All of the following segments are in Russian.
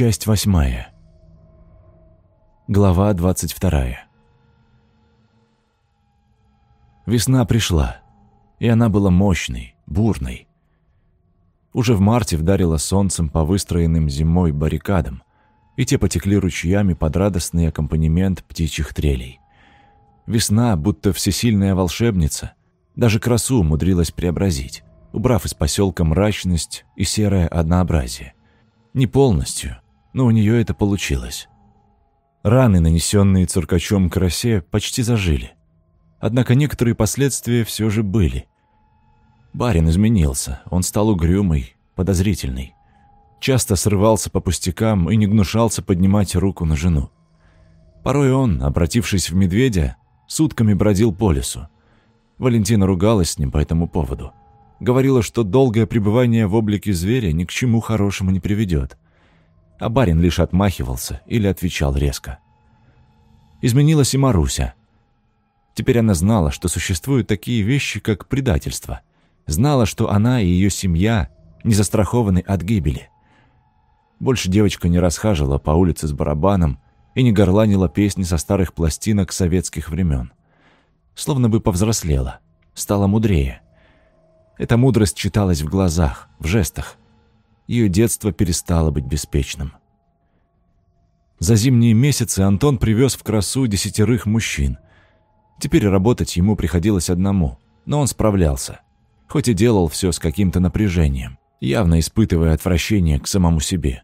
Часть восьмая. Глава двадцать вторая. Весна пришла, и она была мощной, бурной. Уже в марте вдарило солнцем по выстроенным зимой баррикадам, и те потекли ручьями под радостный аккомпанемент птичьих трелей. Весна, будто всесильная волшебница, даже красу умудрилась преобразить, убрав из поселка мрачность и серое однообразие. Не полностью, но у нее это получилось. Раны, нанесенные циркачом красе, почти зажили. Однако некоторые последствия все же были. Барин изменился, он стал угрюмый, подозрительный. Часто срывался по пустякам и не гнушался поднимать руку на жену. Порой он, обратившись в медведя, сутками бродил по лесу. Валентина ругалась с ним по этому поводу. Говорила, что долгое пребывание в облике зверя ни к чему хорошему не приведет. А барин лишь отмахивался или отвечал резко. Изменилась и Маруся. Теперь она знала, что существуют такие вещи, как предательство. Знала, что она и ее семья не застрахованы от гибели. Больше девочка не расхаживала по улице с барабаном и не горланила песни со старых пластинок советских времен. Словно бы повзрослела, стала мудрее. Эта мудрость читалась в глазах, в жестах. Ее детство перестало быть беспечным. За зимние месяцы Антон привез в красу десятерых мужчин. Теперь работать ему приходилось одному, но он справлялся. Хоть и делал все с каким-то напряжением, явно испытывая отвращение к самому себе.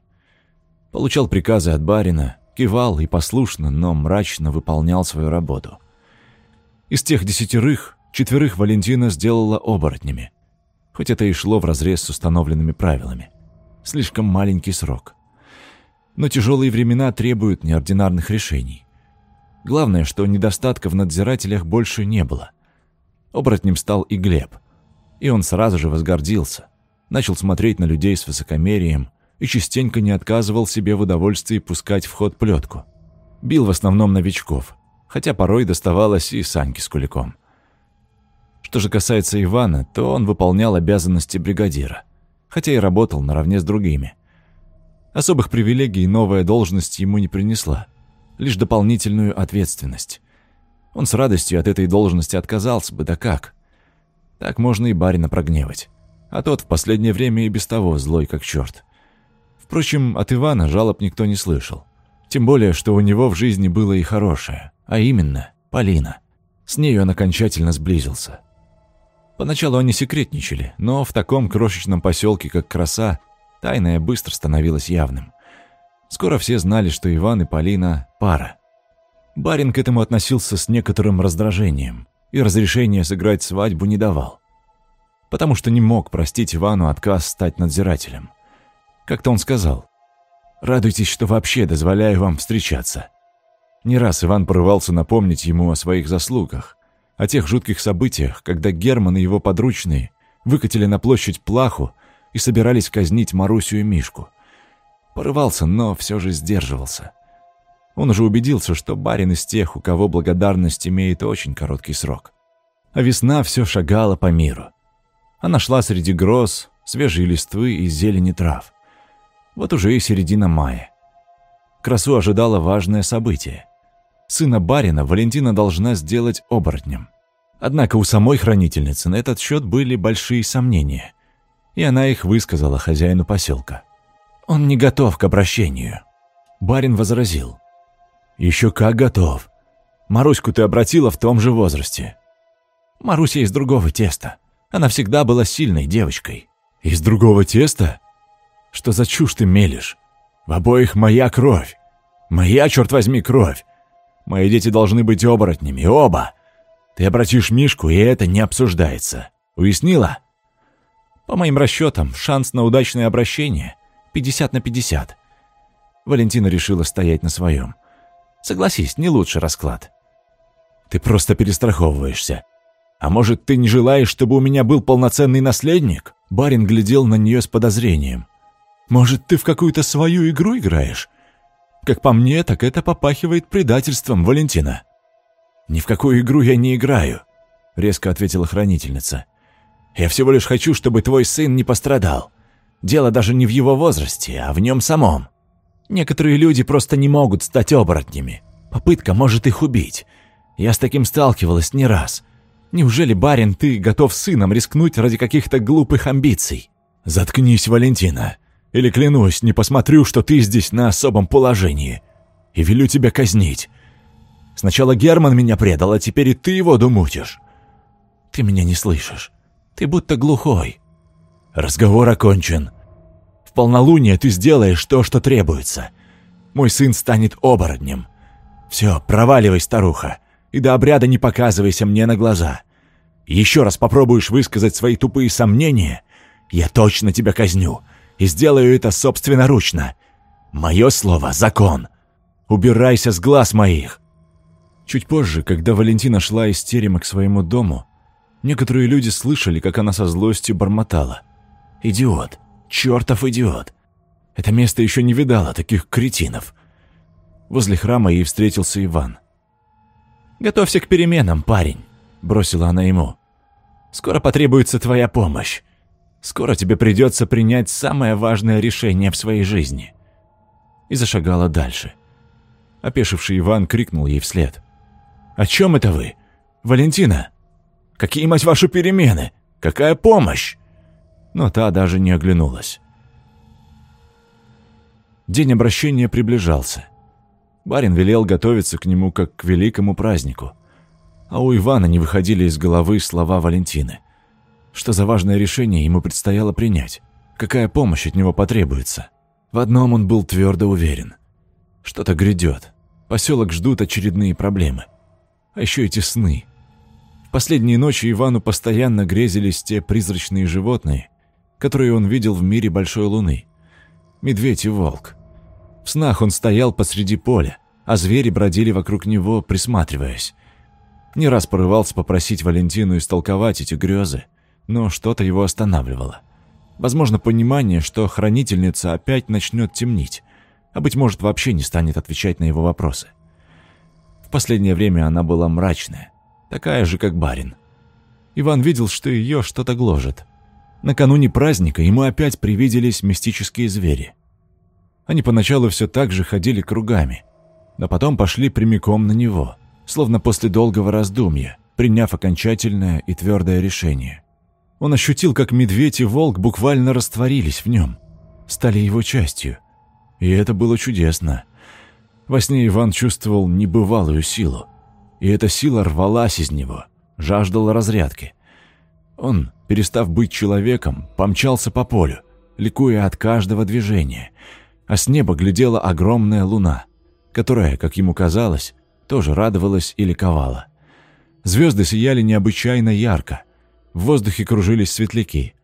Получал приказы от барина, кивал и послушно, но мрачно выполнял свою работу. Из тех десятерых, четверых Валентина сделала оборотнями хоть это и шло вразрез с установленными правилами. Слишком маленький срок. Но тяжелые времена требуют неординарных решений. Главное, что недостатка в надзирателях больше не было. Оборотнем стал и Глеб. И он сразу же возгордился. Начал смотреть на людей с высокомерием и частенько не отказывал себе в удовольствии пускать в ход плетку. Бил в основном новичков, хотя порой доставалось и Саньке с Куликом. Что же касается Ивана, то он выполнял обязанности бригадира, хотя и работал наравне с другими. Особых привилегий новая должность ему не принесла, лишь дополнительную ответственность. Он с радостью от этой должности отказался бы, да как? Так можно и барина прогневать. А тот в последнее время и без того злой как черт. Впрочем, от Ивана жалоб никто не слышал. Тем более, что у него в жизни было и хорошее, а именно Полина. С ней он окончательно сблизился. Поначалу они секретничали, но в таком крошечном поселке, как Краса, тайное быстро становилось явным. Скоро все знали, что Иван и Полина – пара. Барин к этому относился с некоторым раздражением и разрешения сыграть свадьбу не давал. Потому что не мог простить Ивану отказ стать надзирателем. Как-то он сказал, «Радуйтесь, что вообще дозволяю вам встречаться». Не раз Иван порывался напомнить ему о своих заслугах, о тех жутких событиях, когда Герман и его подручные выкатили на площадь плаху и собирались казнить Марусю и Мишку. Порывался, но все же сдерживался. Он уже убедился, что барин из тех, у кого благодарность имеет очень короткий срок. А весна все шагала по миру. Она шла среди гроз, свежей листвы и зелени трав. Вот уже и середина мая. Красу ожидало важное событие — Сына барина Валентина должна сделать оборотнем. Однако у самой хранительницы на этот счет были большие сомнения, и она их высказала хозяину поселка. «Он не готов к обращению». Барин возразил. «Еще как готов. Маруську ты обратила в том же возрасте». «Маруся из другого теста. Она всегда была сильной девочкой». «Из другого теста? Что за чушь ты мелешь? В обоих моя кровь. Моя, черт возьми, кровь. Мои дети должны быть оборотнями, оба. Ты обратишь Мишку, и это не обсуждается. Уяснила? По моим расчетам, шанс на удачное обращение 50 на 50. Валентина решила стоять на своем. Согласись, не лучший расклад. Ты просто перестраховываешься. А может, ты не желаешь, чтобы у меня был полноценный наследник? Барин глядел на нее с подозрением. Может, ты в какую-то свою игру играешь? Как по мне, так это попахивает предательством, Валентина». «Ни в какую игру я не играю», — резко ответила хранительница. «Я всего лишь хочу, чтобы твой сын не пострадал. Дело даже не в его возрасте, а в нем самом». Некоторые люди просто не могут стать оборотнями. Попытка может их убить. Я с таким сталкивалась не раз. Неужели, барин, ты готов сыном рискнуть ради каких-то глупых амбиций? Заткнись, Валентина. Или клянусь, не посмотрю, что ты здесь на особом положении. И велю тебя казнить. Сначала Герман меня предал, а теперь и ты его думутишь. Ты меня не слышишь. Ты будто глухой. Разговор окончен. В полнолуние ты сделаешь то, что требуется. Мой сын станет оборотнем. Все, проваливай, старуха, и до обряда не показывайся мне на глаза. Еще раз попробуешь высказать свои тупые сомнения, я точно тебя казню и сделаю это собственноручно. Мое слово — закон. Убирайся с глаз моих. Чуть позже, когда Валентина шла из терема к своему дому, некоторые люди слышали, как она со злостью бормотала. «Идиот! Чертов идиот! Это место еще не видало таких кретинов!» Возле храма ей встретился Иван. «Готовься к переменам, парень», — бросила она ему. «Скоро потребуется твоя помощь. Скоро тебе придется принять самое важное решение в своей жизни». И зашагала дальше. Опешивший Иван крикнул ей вслед. «О чем это вы? Валентина? Какие, мать ваши, перемены? Какая помощь?» Но та даже не оглянулась. День обращения приближался. Барин велел готовиться к нему как к великому празднику. А у Ивана не выходили из головы слова Валентины. Что за важное решение ему предстояло принять? Какая помощь от него потребуется? В одном он был твердо уверен. Что-то грядет. Поселок ждут очередные проблемы. А еще эти сны. В последние ночи Ивану постоянно грезились те призрачные животные, которые он видел в мире Большой Луны. Медведь и волк. В снах он стоял посреди поля, а звери бродили вокруг него, присматриваясь. Не раз порывался попросить Валентину истолковать эти грезы, но что-то его останавливало. Возможно, понимание, что хранительница опять начнет темнить, а, быть может, вообще не станет отвечать на его вопросы. В последнее время она была мрачная, такая же, как барин. Иван видел, что ее что-то гложет. Накануне праздника ему опять привиделись мистические звери – они поначалу все так же ходили кругами, но потом пошли прямиком на него, словно после долгого раздумья, приняв окончательное и твердое решение. Он ощутил, как медведь и волк буквально растворились в нем, стали его частью. И это было чудесно. Во сне Иван чувствовал небывалую силу, и эта сила рвалась из него, жаждала разрядки. Он, перестав быть человеком, помчался по полю, ликуя от каждого движения — а с неба глядела огромная луна, которая, как ему казалось, тоже радовалась и ликовала. Звезды сияли необычайно ярко, в воздухе кружились светляки.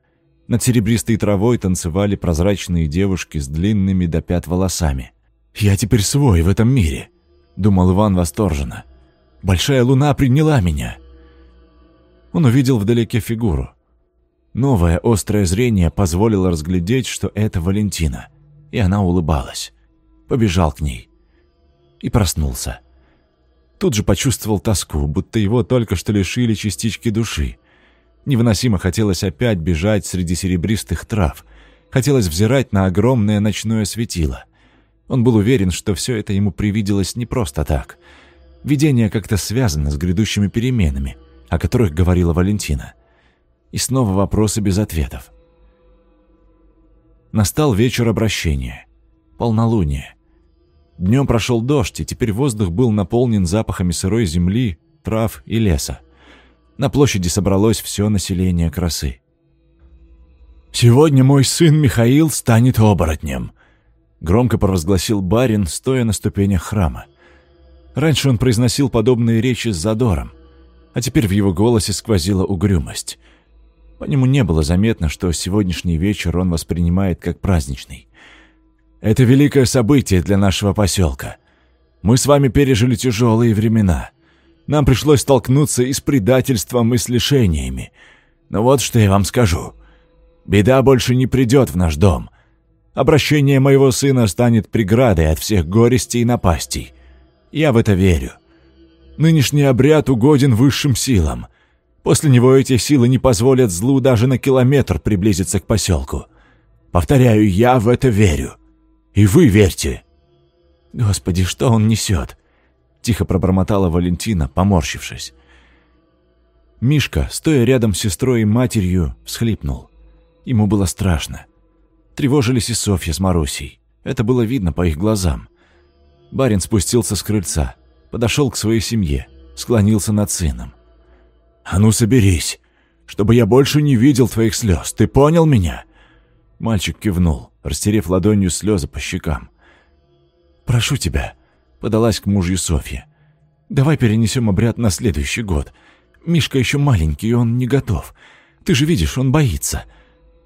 Над серебристой травой танцевали прозрачные девушки с длинными до пят волосами. «Я теперь свой в этом мире», — думал Иван восторженно. «Большая луна приняла меня». Он увидел вдалеке фигуру. Новое острое зрение позволило разглядеть, что это Валентина и она улыбалась. Побежал к ней. И проснулся. Тут же почувствовал тоску, будто его только что лишили частички души. Невыносимо хотелось опять бежать среди серебристых трав. Хотелось взирать на огромное ночное светило. Он был уверен, что все это ему привиделось не просто так. Видение как-то связано с грядущими переменами, о которых говорила Валентина. И снова вопросы без ответов. Настал вечер обращения. Полнолуние. Днем прошел дождь, и теперь воздух был наполнен запахами сырой земли, трав и леса. На площади собралось все население красы. «Сегодня мой сын Михаил станет оборотнем», — громко провозгласил барин, стоя на ступенях храма. Раньше он произносил подобные речи с задором, а теперь в его голосе сквозила угрюмость — по нему не было заметно, что сегодняшний вечер он воспринимает как праздничный. «Это великое событие для нашего поселка. Мы с вами пережили тяжелые времена. Нам пришлось столкнуться и с предательством, и с лишениями. Но вот что я вам скажу. Беда больше не придет в наш дом. Обращение моего сына станет преградой от всех горестей и напастей. Я в это верю. Нынешний обряд угоден высшим силам. После него эти силы не позволят злу даже на километр приблизиться к поселку. Повторяю, я в это верю. И вы верьте, «Господи, что он несет?» Тихо пробормотала Валентина, поморщившись. Мишка, стоя рядом с сестрой и матерью, всхлипнул. Ему было страшно. Тревожились и Софья с Марусей. Это было видно по их глазам. Барин спустился с крыльца, подошел к своей семье, склонился над сыном. «А ну соберись, чтобы я больше не видел твоих слез, ты понял меня?» Мальчик кивнул, растерев ладонью слезы по щекам. «Прошу тебя», — подалась к мужу Софья. «Давай перенесем обряд на следующий год. Мишка еще маленький, он не готов. Ты же видишь, он боится.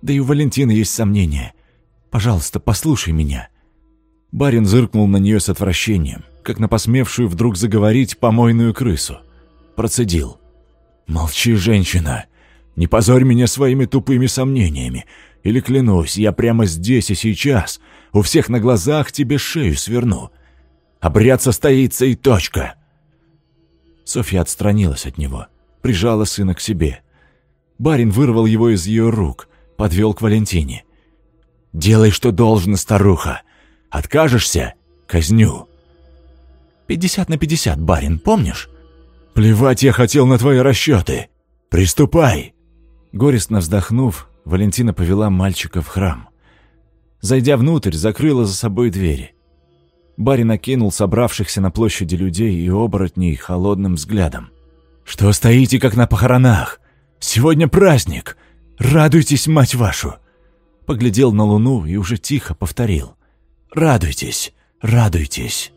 Да и у Валентины есть сомнения. Пожалуйста, послушай меня». Барин зыркнул на нее с отвращением, как на посмевшую вдруг заговорить помойную крысу. Процедил. «Молчи, женщина. Не позорь меня своими тупыми сомнениями. Или, клянусь, я прямо здесь и сейчас, у всех на глазах тебе шею сверну. Обряд состоится и точка». Софья отстранилась от него, прижала сына к себе. Барин вырвал его из ее рук, подвел к Валентине. «Делай, что должно, старуха. Откажешься — казню». «Пятьдесят на пятьдесят, барин, помнишь?» «Плевать я хотел на твои расчеты. Приступай!» Горестно вздохнув, Валентина повела мальчика в храм. Зайдя внутрь, закрыла за собой двери. Барин окинул собравшихся на площади людей и оборотней холодным взглядом. «Что стоите, как на похоронах? Сегодня праздник! Радуйтесь, мать вашу!» Поглядел на луну и уже тихо повторил. «Радуйтесь, радуйтесь!»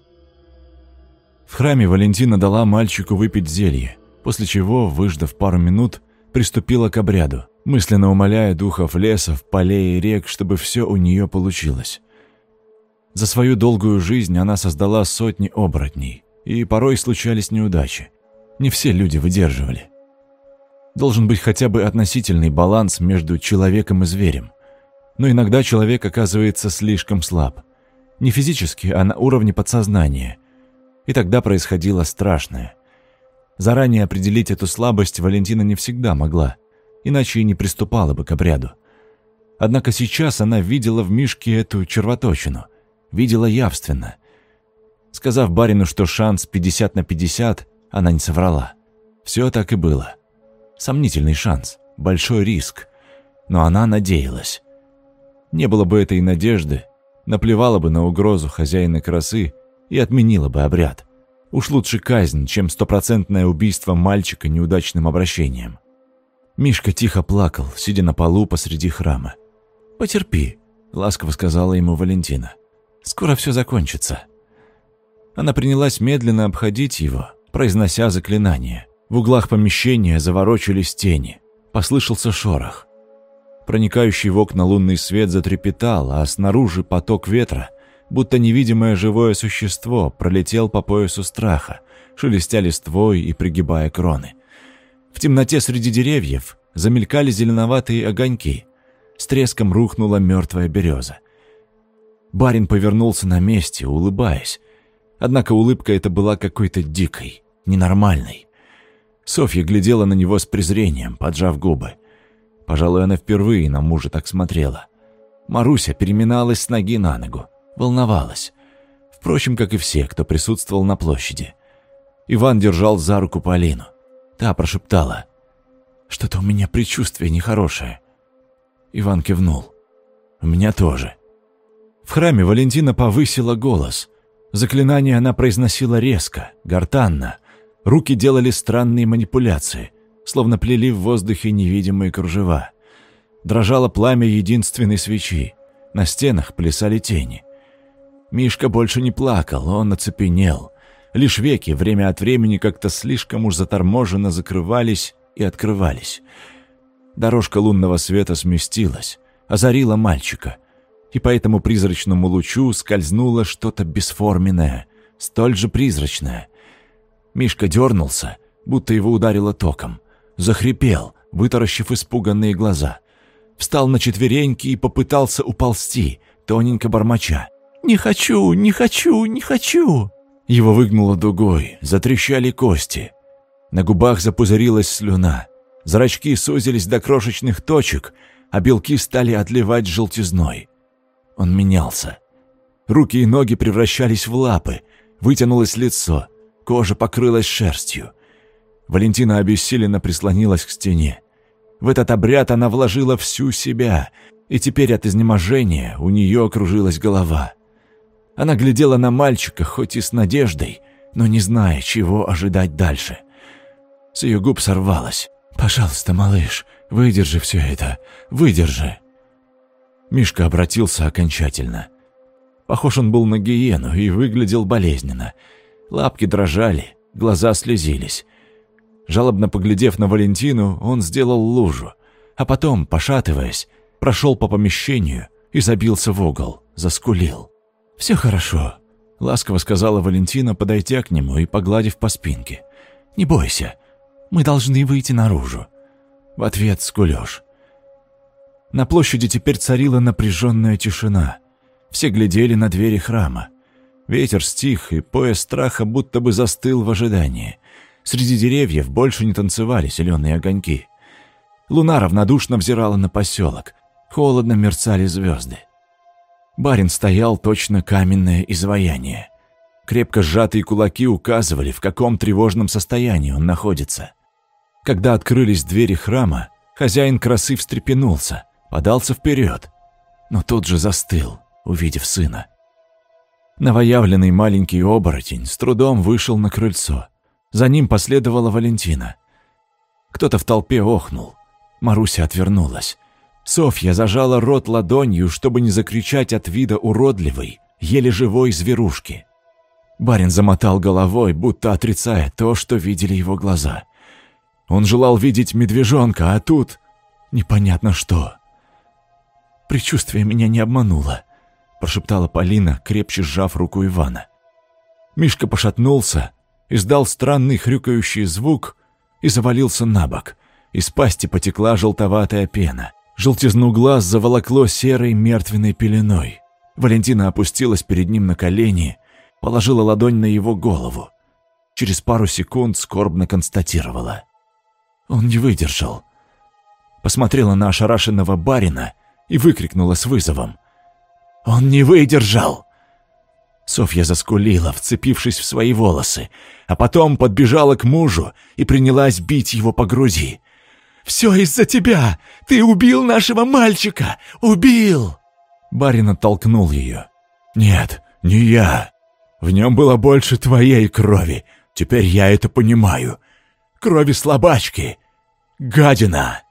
В храме Валентина дала мальчику выпить зелье, после чего, выждав пару минут, приступила к обряду, мысленно умоляя духов лесов, полей и рек, чтобы все у нее получилось. За свою долгую жизнь она создала сотни оборотней, и порой случались неудачи. Не все люди выдерживали. Должен быть хотя бы относительный баланс между человеком и зверем. Но иногда человек оказывается слишком слаб. Не физически, а на уровне подсознания. И тогда происходило страшное. Заранее определить эту слабость Валентина не всегда могла, иначе и не приступала бы к обряду. Однако сейчас она видела в Мишке эту червоточину, видела явственно. Сказав барину, что шанс 50 на 50, она не соврала. Все так и было. Сомнительный шанс, большой риск. Но она надеялась. Не было бы этой надежды, наплевала бы на угрозу хозяина красы и отменила бы обряд. Уж лучше казнь, чем стопроцентное убийство мальчика неудачным обращением. Мишка тихо плакал, сидя на полу посреди храма. «Потерпи», — ласково сказала ему Валентина. «Скоро все закончится». Она принялась медленно обходить его, произнося заклинание. В углах помещения заворочились тени. Послышался шорох. Проникающий в окна лунный свет затрепетал, а снаружи поток ветра будто невидимое живое существо пролетел по поясу страха, шелестя листвой и пригибая кроны. В темноте среди деревьев замелькали зеленоватые огоньки. С треском рухнула мертвая береза. Барин повернулся на месте, улыбаясь. Однако улыбка эта была какой-то дикой, ненормальной. Софья глядела на него с презрением, поджав губы. Пожалуй, она впервые на мужа так смотрела. Маруся переминалась с ноги на ногу волновалась. Впрочем, как и все, кто присутствовал на площади. Иван держал за руку Полину. Та прошептала. «Что-то у меня предчувствие нехорошее». Иван кивнул. «У меня тоже». В храме Валентина повысила голос. Заклинание она произносила резко, гортанно. Руки делали странные манипуляции, словно плели в воздухе невидимые кружева. Дрожало пламя единственной свечи. На стенах плясали тени. Мишка больше не плакал, он оцепенел. Лишь веки время от времени как-то слишком уж заторможенно закрывались и открывались. Дорожка лунного света сместилась, озарила мальчика, и по этому призрачному лучу скользнуло что-то бесформенное, столь же призрачное. Мишка дернулся, будто его ударило током, захрипел, вытаращив испуганные глаза. Встал на четвереньки и попытался уползти, тоненько бормоча. «Не хочу, не хочу, не хочу!» Его выгнуло дугой, затрещали кости. На губах запузырилась слюна. Зрачки сузились до крошечных точек, а белки стали отливать желтизной. Он менялся. Руки и ноги превращались в лапы, вытянулось лицо, кожа покрылась шерстью. Валентина обессиленно прислонилась к стене. В этот обряд она вложила всю себя, и теперь от изнеможения у нее окружилась голова. Она глядела на мальчика, хоть и с надеждой, но не зная, чего ожидать дальше. С ее губ сорвалось. «Пожалуйста, малыш, выдержи все это, выдержи». Мишка обратился окончательно. Похож он был на гиену и выглядел болезненно. Лапки дрожали, глаза слезились. Жалобно поглядев на Валентину, он сделал лужу, а потом, пошатываясь, прошел по помещению и забился в угол, заскулил. «Все хорошо», — ласково сказала Валентина, подойдя к нему и погладив по спинке. «Не бойся, мы должны выйти наружу». В ответ скулёж. На площади теперь царила напряженная тишина. Все глядели на двери храма. Ветер стих, и пояс страха будто бы застыл в ожидании. Среди деревьев больше не танцевали зеленые огоньки. Луна равнодушно взирала на поселок. Холодно мерцали звезды. Барин стоял точно каменное изваяние. Крепко сжатые кулаки указывали, в каком тревожном состоянии он находится. Когда открылись двери храма, хозяин красы встрепенулся, подался вперед, но тут же застыл, увидев сына. Новоявленный маленький оборотень с трудом вышел на крыльцо. За ним последовала Валентина. Кто-то в толпе охнул. Маруся отвернулась. Софья зажала рот ладонью, чтобы не закричать от вида уродливой, еле живой зверушки. Барин замотал головой, будто отрицая то, что видели его глаза. Он желал видеть медвежонка, а тут непонятно что. «Предчувствие меня не обмануло», – прошептала Полина, крепче сжав руку Ивана. Мишка пошатнулся, издал странный хрюкающий звук и завалился на бок. Из пасти потекла желтоватая пена. Желтизну глаз заволокло серой мертвенной пеленой. Валентина опустилась перед ним на колени, положила ладонь на его голову. Через пару секунд скорбно констатировала. Он не выдержал. Посмотрела на ошарашенного барина и выкрикнула с вызовом. «Он не выдержал!» Софья заскулила, вцепившись в свои волосы, а потом подбежала к мужу и принялась бить его по груди. «Все из-за тебя! Ты убил нашего мальчика! Убил!» Барин оттолкнул ее. «Нет, не я. В нем было больше твоей крови. Теперь я это понимаю. Крови слабачки. Гадина!»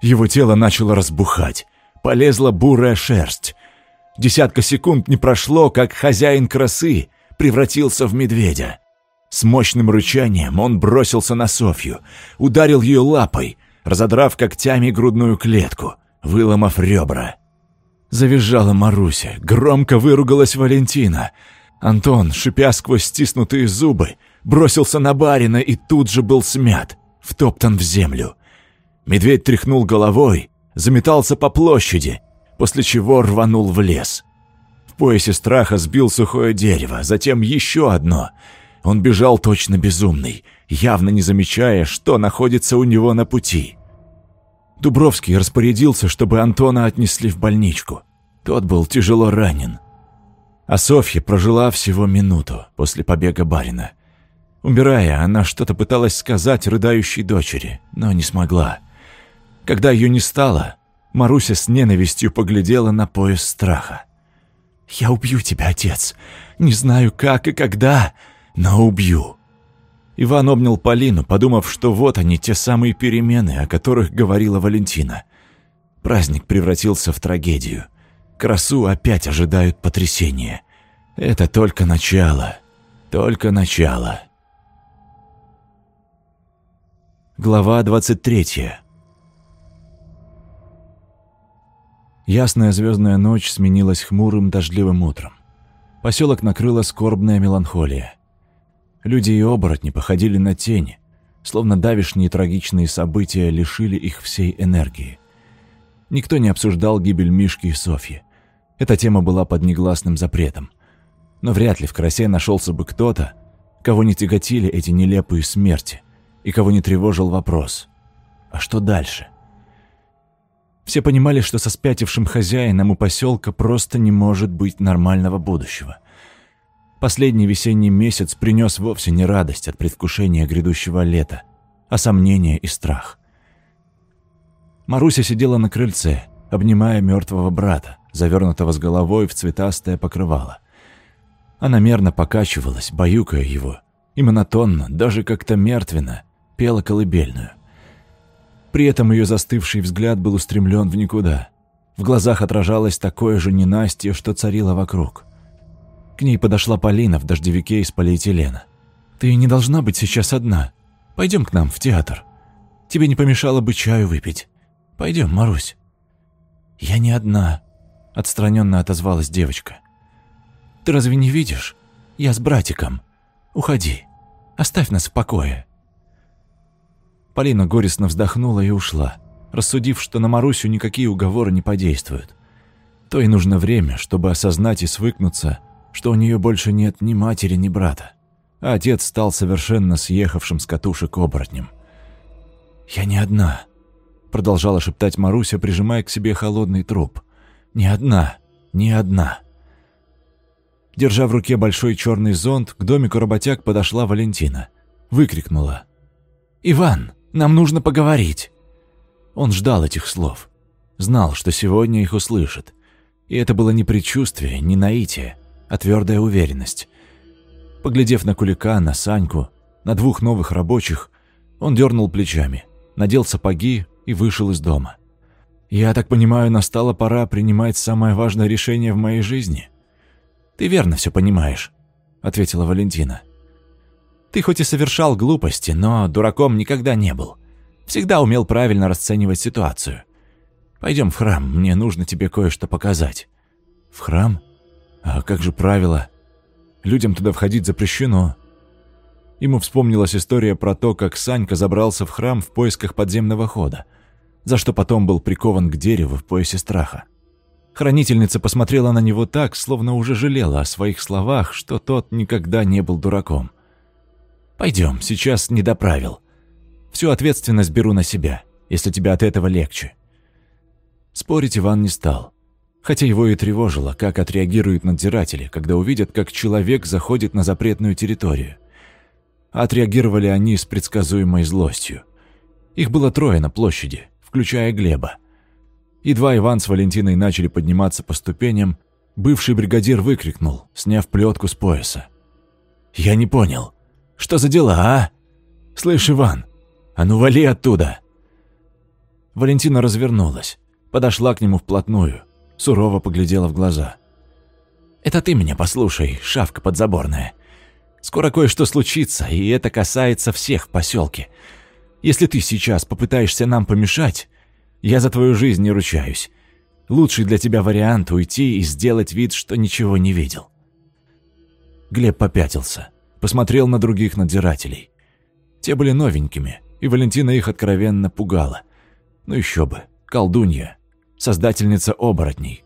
Его тело начало разбухать. Полезла бурая шерсть. Десятка секунд не прошло, как хозяин красы превратился в медведя. С мощным рычанием он бросился на Софью, ударил ее лапой, разодрав когтями грудную клетку, выломав ребра. Завизжала Маруся, громко выругалась Валентина. Антон, шипя сквозь стиснутые зубы, бросился на барина и тут же был смят, втоптан в землю. Медведь тряхнул головой, заметался по площади, после чего рванул в лес. В поясе страха сбил сухое дерево, затем еще одно. Он бежал точно безумный, явно не замечая, что находится у него на пути. Дубровский распорядился, чтобы Антона отнесли в больничку. Тот был тяжело ранен. А Софья прожила всего минуту после побега барина. Умирая, она что-то пыталась сказать рыдающей дочери, но не смогла. Когда ее не стало, Маруся с ненавистью поглядела на пояс страха. «Я убью тебя, отец. Не знаю, как и когда, но убью». Иван обнял Полину, подумав, что вот они, те самые перемены, о которых говорила Валентина. Праздник превратился в трагедию. Красу опять ожидают потрясения. Это только начало. Только начало. Глава 23. Ясная звездная ночь сменилась хмурым дождливым утром. Поселок накрыла скорбная меланхолия. Люди и оборотни походили на тени, словно давишние трагичные события лишили их всей энергии. Никто не обсуждал гибель Мишки и Софьи. Эта тема была под негласным запретом. Но вряд ли в красе нашелся бы кто-то, кого не тяготили эти нелепые смерти, и кого не тревожил вопрос «А что дальше?» Все понимали, что со спятившим хозяином у поселка просто не может быть нормального будущего. Последний весенний месяц принес вовсе не радость от предвкушения грядущего лета, а сомнение и страх. Маруся сидела на крыльце, обнимая мертвого брата, завернутого с головой в цветастое покрывало. Она мерно покачивалась, баюкая его, и монотонно, даже как-то мертвенно, пела колыбельную. При этом ее застывший взгляд был устремлен в никуда. В глазах отражалось такое же ненастье, что царило вокруг. К ней подошла Полина в дождевике из полиэтилена. «Ты не должна быть сейчас одна. Пойдем к нам в театр. Тебе не помешало бы чаю выпить. Пойдем, Марусь». «Я не одна», — отстраненно отозвалась девочка. «Ты разве не видишь? Я с братиком. Уходи. Оставь нас в покое». Полина горестно вздохнула и ушла, рассудив, что на Марусю никакие уговоры не подействуют. То и нужно время, чтобы осознать и свыкнуться, что у нее больше нет ни матери, ни брата. А отец стал совершенно съехавшим с катушек оборотнем. «Я не одна», — продолжала шептать Маруся, прижимая к себе холодный труп. «Не одна, не одна». Держа в руке большой черный зонт, к домику работяг подошла Валентина. Выкрикнула. «Иван, нам нужно поговорить». Он ждал этих слов. Знал, что сегодня их услышит. И это было не предчувствие, не наитие, а твердая уверенность. Поглядев на Кулика, на Саньку, на двух новых рабочих, он дернул плечами, надел сапоги и вышел из дома. «Я так понимаю, настала пора принимать самое важное решение в моей жизни?» «Ты верно все понимаешь», — ответила Валентина. Ты хоть и совершал глупости, но дураком никогда не был. Всегда умел правильно расценивать ситуацию. Пойдем в храм, мне нужно тебе кое-что показать». «В храм? А как же правила? Людям туда входить запрещено». Ему вспомнилась история про то, как Санька забрался в храм в поисках подземного хода, за что потом был прикован к дереву в поясе страха. Хранительница посмотрела на него так, словно уже жалела о своих словах, что тот никогда не был дураком. Пойдем, сейчас не до правил. Всю ответственность беру на себя, если тебе от этого легче». Спорить Иван не стал. Хотя его и тревожило, как отреагируют надзиратели, когда увидят, как человек заходит на запретную территорию. Отреагировали они с предсказуемой злостью. Их было трое на площади, включая Глеба. Едва Иван с Валентиной начали подниматься по ступеням, бывший бригадир выкрикнул, сняв плетку с пояса. «Я не понял. Что за дела, а? Слышь, Иван, а ну вали оттуда!» Валентина развернулась, подошла к нему вплотную, сурово поглядела в глаза. «Это ты меня послушай, шавка подзаборная. Скоро кое-что случится, и это касается всех в поселке. Если ты сейчас попытаешься нам помешать, я за твою жизнь не ручаюсь. Лучший для тебя вариант уйти и сделать вид, что ничего не видел». Глеб попятился посмотрел на других надзирателей. Те были новенькими, и Валентина их откровенно пугала. Ну еще бы, колдунья, создательница оборотней.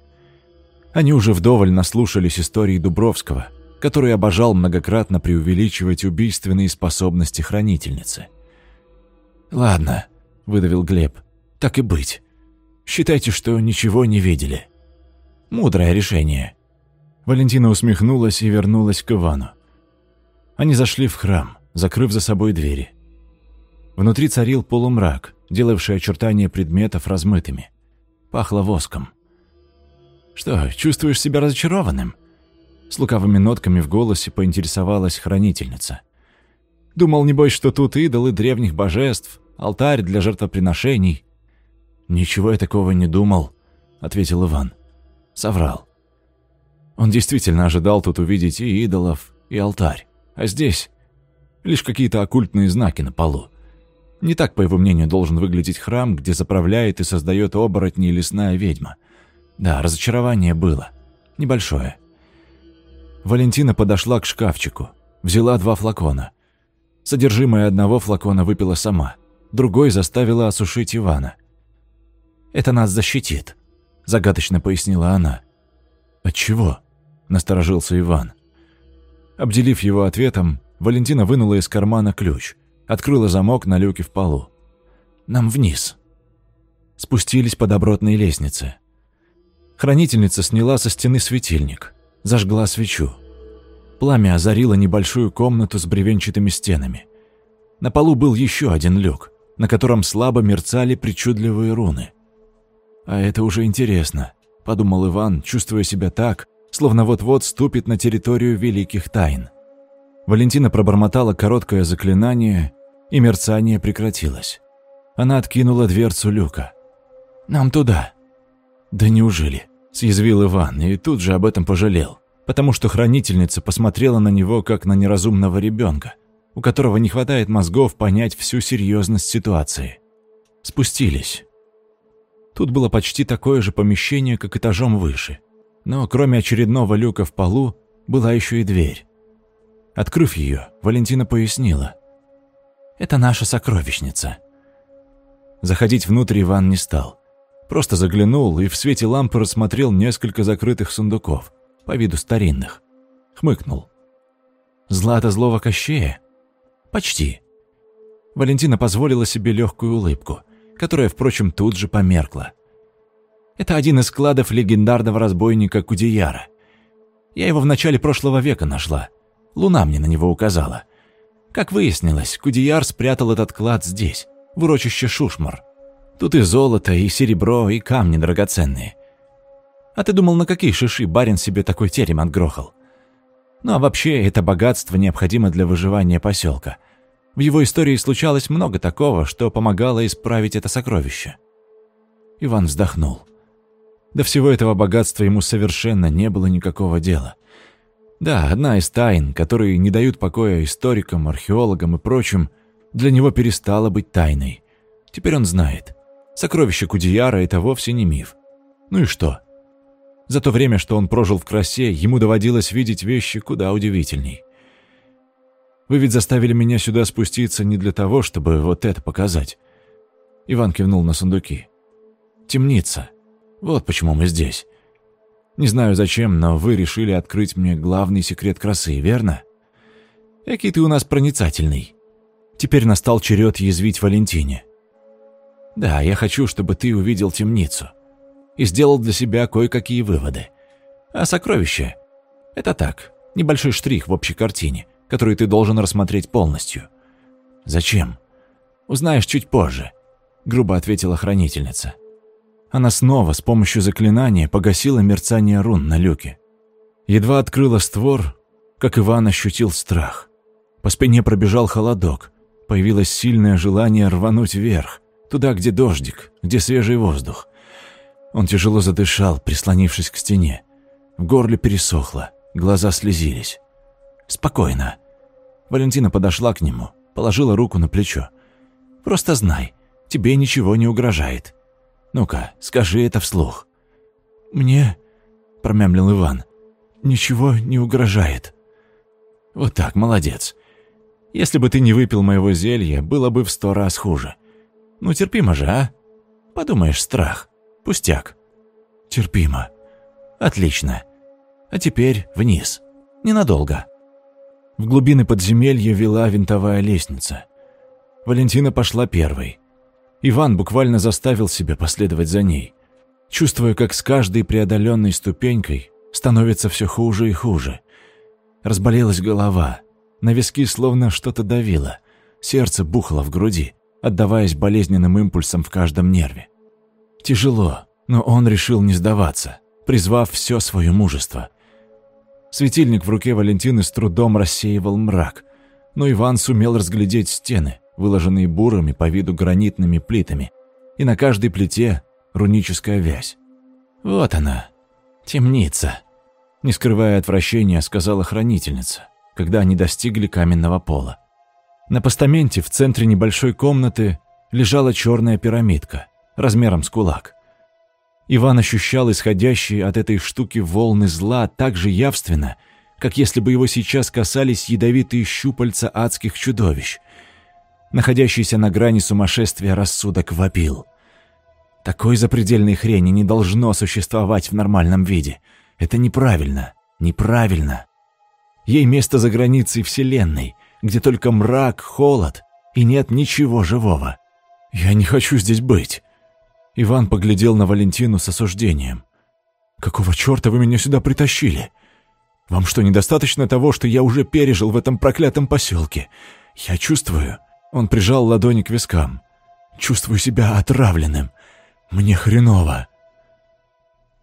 Они уже вдоволь наслушались истории Дубровского, который обожал многократно преувеличивать убийственные способности хранительницы. «Ладно», — выдавил Глеб, — «так и быть. Считайте, что ничего не видели. Мудрое решение». Валентина усмехнулась и вернулась к Ивану. Они зашли в храм, закрыв за собой двери. Внутри царил полумрак, делавший очертания предметов размытыми. Пахло воском. «Что, чувствуешь себя разочарованным?» С лукавыми нотками в голосе поинтересовалась хранительница. «Думал, небось, что тут идолы древних божеств, алтарь для жертвоприношений». «Ничего я такого не думал», — ответил Иван. Соврал. Он действительно ожидал тут увидеть и идолов, и алтарь. А здесь лишь какие-то оккультные знаки на полу. Не так, по его мнению, должен выглядеть храм, где заправляет и создает оборотни лесная ведьма. Да, разочарование было. Небольшое. Валентина подошла к шкафчику, взяла два флакона. Содержимое одного флакона выпила сама, другой заставила осушить Ивана. «Это нас защитит», — загадочно пояснила она. «От чего?» — насторожился Иван. Обделив его ответом, Валентина вынула из кармана ключ, открыла замок на люке в полу. «Нам вниз». спустились по добротной лестнице. Хранительница сняла со стены светильник, зажгла свечу. Пламя озарило небольшую комнату с бревенчатыми стенами. На полу был еще один люк, на котором слабо мерцали причудливые руны. «А это уже интересно», — подумал Иван, чувствуя себя так, словно вот-вот ступит на территорию великих тайн. Валентина пробормотала короткое заклинание, и мерцание прекратилось. Она откинула дверцу люка. «Нам туда». «Да неужели?» – съязвил Иван и тут же об этом пожалел, потому что хранительница посмотрела на него как на неразумного ребенка, у которого не хватает мозгов понять всю серьезность ситуации. Спустились. Тут было почти такое же помещение, как этажом выше, но кроме очередного люка в полу была еще и дверь. Открыв ее, Валентина пояснила. «Это наша сокровищница». Заходить внутрь Иван не стал. Просто заглянул и в свете лампы рассмотрел несколько закрытых сундуков, по виду старинных. Хмыкнул. «Злато злого кощея?» «Почти». Валентина позволила себе легкую улыбку, которая, впрочем, тут же померкла. Это один из складов легендарного разбойника Кудеяра. Я его в начале прошлого века нашла. Луна мне на него указала. Как выяснилось, Кудеяр спрятал этот клад здесь, в урочище Шушмар. Тут и золото, и серебро, и камни драгоценные. А ты думал, на какие шиши барин себе такой терем отгрохал? Ну а вообще, это богатство необходимо для выживания поселка. В его истории случалось много такого, что помогало исправить это сокровище. Иван вздохнул. До всего этого богатства ему совершенно не было никакого дела. Да, одна из тайн, которые не дают покоя историкам, археологам и прочим, для него перестала быть тайной. Теперь он знает. Сокровище Кудияра – это вовсе не миф. Ну и что? За то время, что он прожил в красе, ему доводилось видеть вещи куда удивительней. Вы ведь заставили меня сюда спуститься не для того, чтобы вот это показать. Иван кивнул на сундуки. Темница. Вот почему мы здесь. Не знаю зачем, но вы решили открыть мне главный секрет красы, верно? Какий ты у нас проницательный. Теперь настал черед язвить Валентине. Да, я хочу, чтобы ты увидел темницу. И сделал для себя кое-какие выводы. А сокровище — это так, небольшой штрих в общей картине, который ты должен рассмотреть полностью. Зачем? Узнаешь чуть позже, — грубо ответила хранительница. Она снова с помощью заклинания погасила мерцание рун на люке. Едва открыла створ, как Иван ощутил страх. По спине пробежал холодок. Появилось сильное желание рвануть вверх, туда, где дождик, где свежий воздух. Он тяжело задышал, прислонившись к стене. В горле пересохло, глаза слезились. «Спокойно». Валентина подошла к нему, положила руку на плечо. «Просто знай, тебе ничего не угрожает. Ну-ка, скажи это вслух». «Мне...» — промямлил Иван. «Ничего не угрожает». «Вот так, молодец. Если бы ты не выпил моего зелья, было бы в сто раз хуже. Ну, терпимо же, а? Подумаешь, страх. Пустяк». «Терпимо. Отлично. А теперь вниз. Ненадолго». В глубины подземелья вела винтовая лестница. Валентина пошла первой. Иван буквально заставил себя последовать за ней, чувствуя, как с каждой преодоленной ступенькой становится все хуже и хуже. Разболелась голова, на виски словно что-то давило, сердце бухало в груди, отдаваясь болезненным импульсам в каждом нерве. Тяжело, но он решил не сдаваться, призвав все свое мужество. Светильник в руке Валентины с трудом рассеивал мрак, но Иван сумел разглядеть стены, выложенные бурыми по виду гранитными плитами, и на каждой плите руническая вязь. «Вот она, темница», — не скрывая отвращения, сказала хранительница, когда они достигли каменного пола. На постаменте в центре небольшой комнаты лежала черная пирамидка, размером с кулак. Иван ощущал исходящие от этой штуки волны зла так же явственно, как если бы его сейчас касались ядовитые щупальца адских чудовищ — находящийся на грани сумасшествия рассудок вопил. Такой запредельной хрени не должно существовать в нормальном виде. Это неправильно, неправильно. Ей место за границей Вселенной, где только мрак, холод и нет ничего живого. Я не хочу здесь быть. Иван поглядел на Валентину с осуждением. «Какого черта вы меня сюда притащили? Вам что, недостаточно того, что я уже пережил в этом проклятом поселке? Я чувствую...» Он прижал ладони к вискам. «Чувствую себя отравленным. Мне хреново».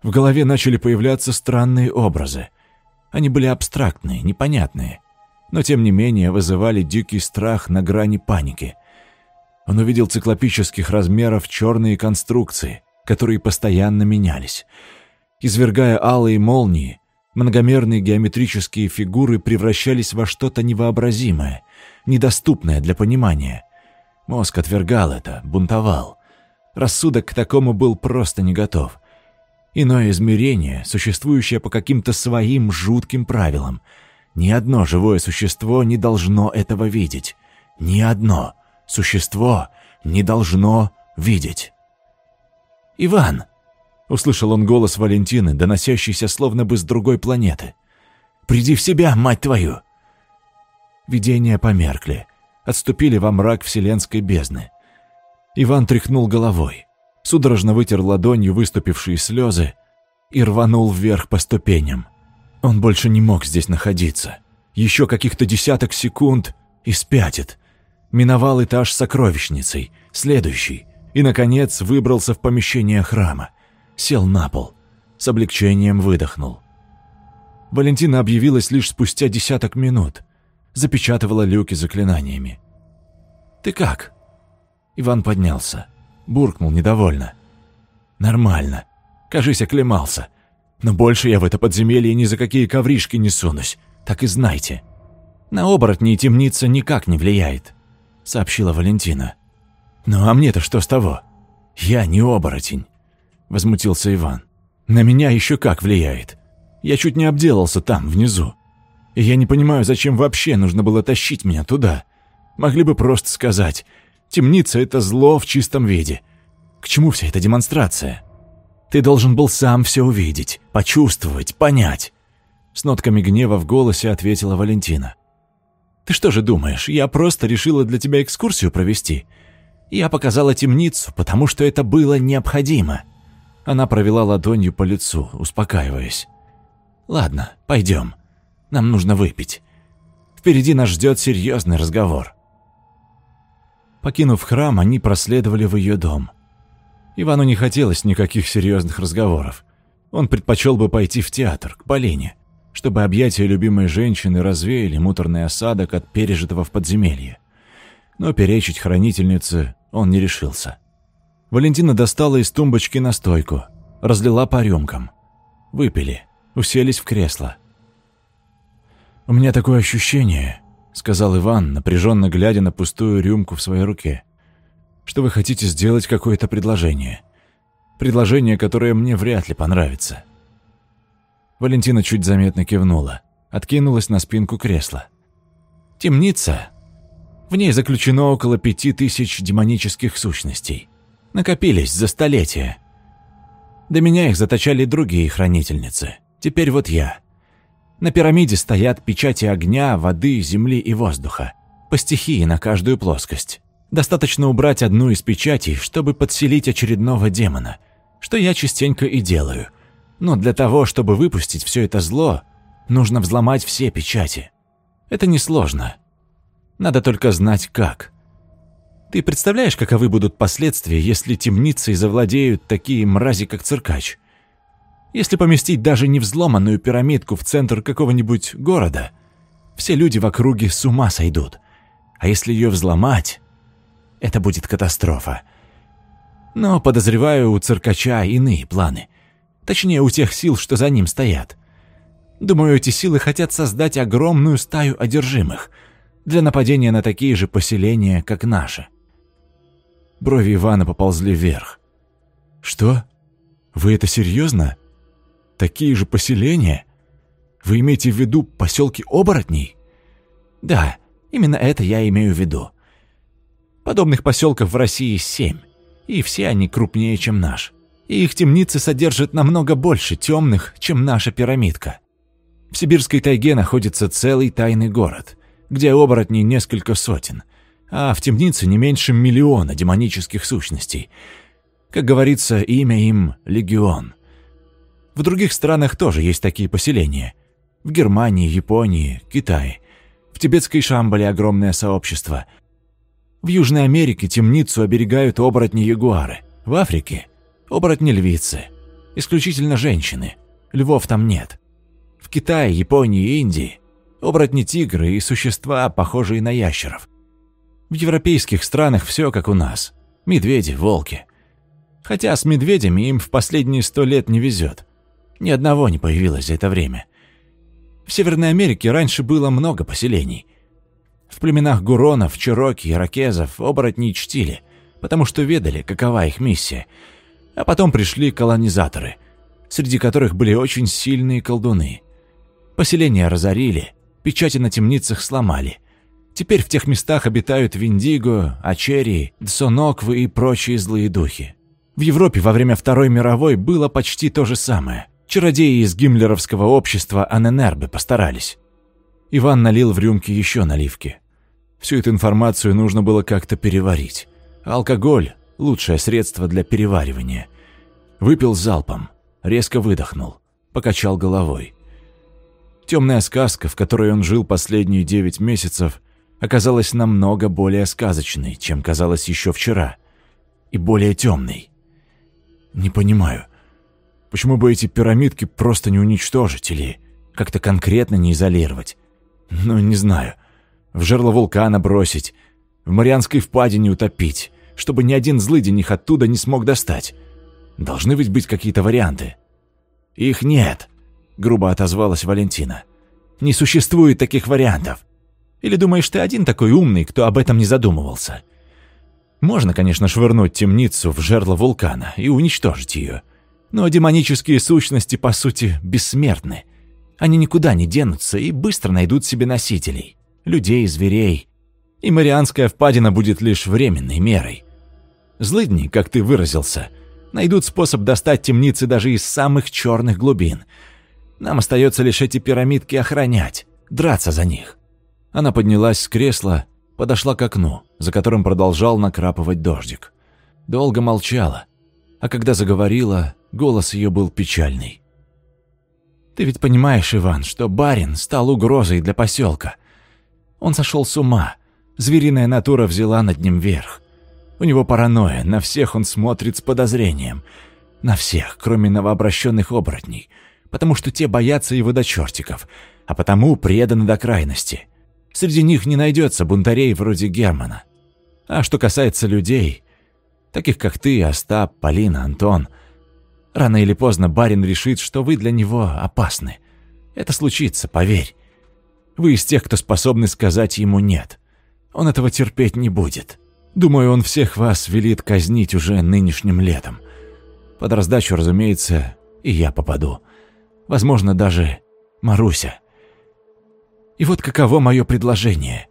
В голове начали появляться странные образы. Они были абстрактные, непонятные, но тем не менее вызывали дикий страх на грани паники. Он увидел циклопических размеров черные конструкции, которые постоянно менялись. Извергая алые молнии, Многомерные геометрические фигуры превращались во что-то невообразимое, недоступное для понимания. Мозг отвергал это, бунтовал. Рассудок к такому был просто не готов. Иное измерение, существующее по каким-то своим жутким правилам. Ни одно живое существо не должно этого видеть. Ни одно существо не должно видеть. «Иван!» Услышал он голос Валентины, доносящийся словно бы с другой планеты. «Приди в себя, мать твою!» Видения померкли, отступили во мрак вселенской бездны. Иван тряхнул головой, судорожно вытер ладонью выступившие слезы и рванул вверх по ступеням. Он больше не мог здесь находиться. Еще каких-то десяток секунд и спятит. Миновал этаж с сокровищницей, следующий, и, наконец, выбрался в помещение храма сел на пол. С облегчением выдохнул. Валентина объявилась лишь спустя десяток минут. Запечатывала люки заклинаниями. «Ты как?» Иван поднялся. Буркнул недовольно. «Нормально. Кажись, оклемался. Но больше я в это подземелье ни за какие ковришки не сунусь. Так и знайте. На оборотней темница никак не влияет», — сообщила Валентина. «Ну а мне-то что с того? Я не оборотень». — возмутился Иван. «На меня еще как влияет. Я чуть не обделался там, внизу. И я не понимаю, зачем вообще нужно было тащить меня туда. Могли бы просто сказать, темница — это зло в чистом виде. К чему вся эта демонстрация? Ты должен был сам все увидеть, почувствовать, понять». С нотками гнева в голосе ответила Валентина. «Ты что же думаешь, я просто решила для тебя экскурсию провести? Я показала темницу, потому что это было необходимо». Она провела ладонью по лицу, успокаиваясь. «Ладно, пойдем. Нам нужно выпить. Впереди нас ждет серьезный разговор». Покинув храм, они проследовали в ее дом. Ивану не хотелось никаких серьезных разговоров. Он предпочел бы пойти в театр, к Полине, чтобы объятия любимой женщины развеяли муторный осадок от пережитого в подземелье. Но перечить хранительнице он не решился. Валентина достала из тумбочки настойку, разлила по рюмкам. Выпили, уселись в кресло. «У меня такое ощущение», — сказал Иван, напряженно глядя на пустую рюмку в своей руке, «что вы хотите сделать какое-то предложение. Предложение, которое мне вряд ли понравится». Валентина чуть заметно кивнула, откинулась на спинку кресла. «Темница. В ней заключено около пяти тысяч демонических сущностей накопились за столетия. До меня их заточали другие хранительницы. Теперь вот я. На пирамиде стоят печати огня, воды, земли и воздуха. По стихии на каждую плоскость. Достаточно убрать одну из печатей, чтобы подселить очередного демона, что я частенько и делаю. Но для того, чтобы выпустить все это зло, нужно взломать все печати. Это несложно. Надо только знать как. Ты представляешь, каковы будут последствия, если темницей завладеют такие мрази, как циркач? Если поместить даже невзломанную пирамидку в центр какого-нибудь города, все люди в округе с ума сойдут. А если ее взломать, это будет катастрофа. Но, подозреваю, у циркача иные планы. Точнее, у тех сил, что за ним стоят. Думаю, эти силы хотят создать огромную стаю одержимых для нападения на такие же поселения, как наше. Брови Ивана поползли вверх. «Что? Вы это серьезно? Такие же поселения? Вы имеете в виду поселки оборотней?» «Да, именно это я имею в виду. Подобных поселков в России семь, и все они крупнее, чем наш. И их темницы содержат намного больше темных, чем наша пирамидка. В сибирской тайге находится целый тайный город, где оборотней несколько сотен – а в темнице не меньше миллиона демонических сущностей. Как говорится, имя им — Легион. В других странах тоже есть такие поселения. В Германии, Японии, Китае. В тибетской Шамбале огромное сообщество. В Южной Америке темницу оберегают оборотни-ягуары. В Африке — оборотни-львицы. Исключительно женщины. Львов там нет. В Китае, Японии и Индии — оборотни-тигры и существа, похожие на ящеров. В европейских странах все как у нас. Медведи, волки. Хотя с медведями им в последние сто лет не везет. Ни одного не появилось за это время. В Северной Америке раньше было много поселений. В племенах гуронов, чероки, иракезов оборотни чтили, потому что ведали, какова их миссия. А потом пришли колонизаторы, среди которых были очень сильные колдуны. Поселения разорили, печати на темницах сломали. Теперь в тех местах обитают Виндиго, Ачери, Дсоноквы и прочие злые духи. В Европе во время Второй мировой было почти то же самое. Чародеи из гиммлеровского общества Аненербе постарались. Иван налил в рюмки еще наливки. Всю эту информацию нужно было как-то переварить. Алкоголь – лучшее средство для переваривания. Выпил залпом, резко выдохнул, покачал головой. Темная сказка, в которой он жил последние девять месяцев, оказалась намного более сказочной, чем казалось еще вчера, и более темной. Не понимаю, Почему бы эти пирамидки просто не уничтожить или как-то конкретно не изолировать? Ну, не знаю. В жерло вулкана бросить, в Марианской впадине утопить, чтобы ни один злыдень их оттуда не смог достать. Должны ведь быть какие-то варианты. Их нет, грубо отозвалась Валентина. Не существует таких вариантов. Или думаешь, ты один такой умный, кто об этом не задумывался? Можно, конечно, швырнуть темницу в жерло вулкана и уничтожить ее. Но демонические сущности, по сути, бессмертны. Они никуда не денутся и быстро найдут себе носителей. Людей, зверей. И Марианская впадина будет лишь временной мерой. Злыдни, как ты выразился, найдут способ достать темницы даже из самых черных глубин. Нам остается лишь эти пирамидки охранять, драться за них. Она поднялась с кресла, подошла к окну, за которым продолжал накрапывать дождик. Долго молчала, а когда заговорила, голос ее был печальный. «Ты ведь понимаешь, Иван, что барин стал угрозой для поселка. Он сошел с ума, звериная натура взяла над ним верх. У него паранойя, на всех он смотрит с подозрением. На всех, кроме новообращенных оборотней, потому что те боятся его до чертиков, а потому преданы до крайности. Среди них не найдется бунтарей вроде Германа. А что касается людей, таких как ты, Остап, Полина, Антон. Рано или поздно барин решит, что вы для него опасны. Это случится, поверь. Вы из тех, кто способны сказать ему «нет». Он этого терпеть не будет. Думаю, он всех вас велит казнить уже нынешним летом. Под раздачу, разумеется, и я попаду. Возможно, даже Маруся. И вот каково мое предложение.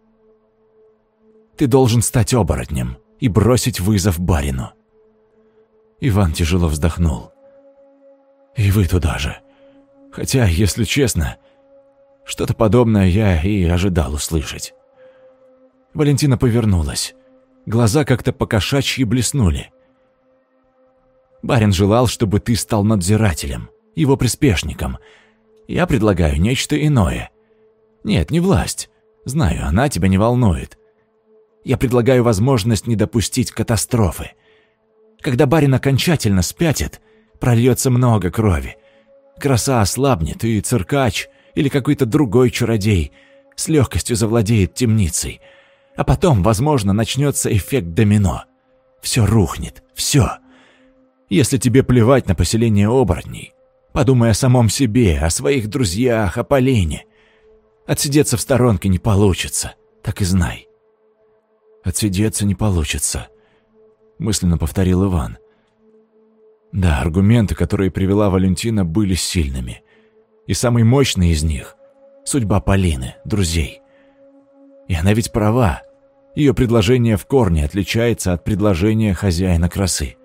Ты должен стать оборотнем и бросить вызов барину. Иван тяжело вздохнул. И вы туда же. Хотя, если честно, что-то подобное я и ожидал услышать. Валентина повернулась. Глаза как-то покошачьи блеснули. Барин желал, чтобы ты стал надзирателем, его приспешником. Я предлагаю нечто иное. Нет, не власть. Знаю, она тебя не волнует. Я предлагаю возможность не допустить катастрофы. Когда барин окончательно спятит, прольется много крови. Краса ослабнет, и циркач или какой-то другой чародей с легкостью завладеет темницей. А потом, возможно, начнется эффект домино. Все рухнет, все. Если тебе плевать на поселение оборотней, подумай о самом себе, о своих друзьях, о Полине. Отсидеться в сторонке не получится, так и знай. Отсидеться не получится, мысленно повторил Иван. Да, аргументы, которые привела Валентина, были сильными. И самый мощный из них — судьба Полины, друзей. И она ведь права. Ее предложение в корне отличается от предложения хозяина красы.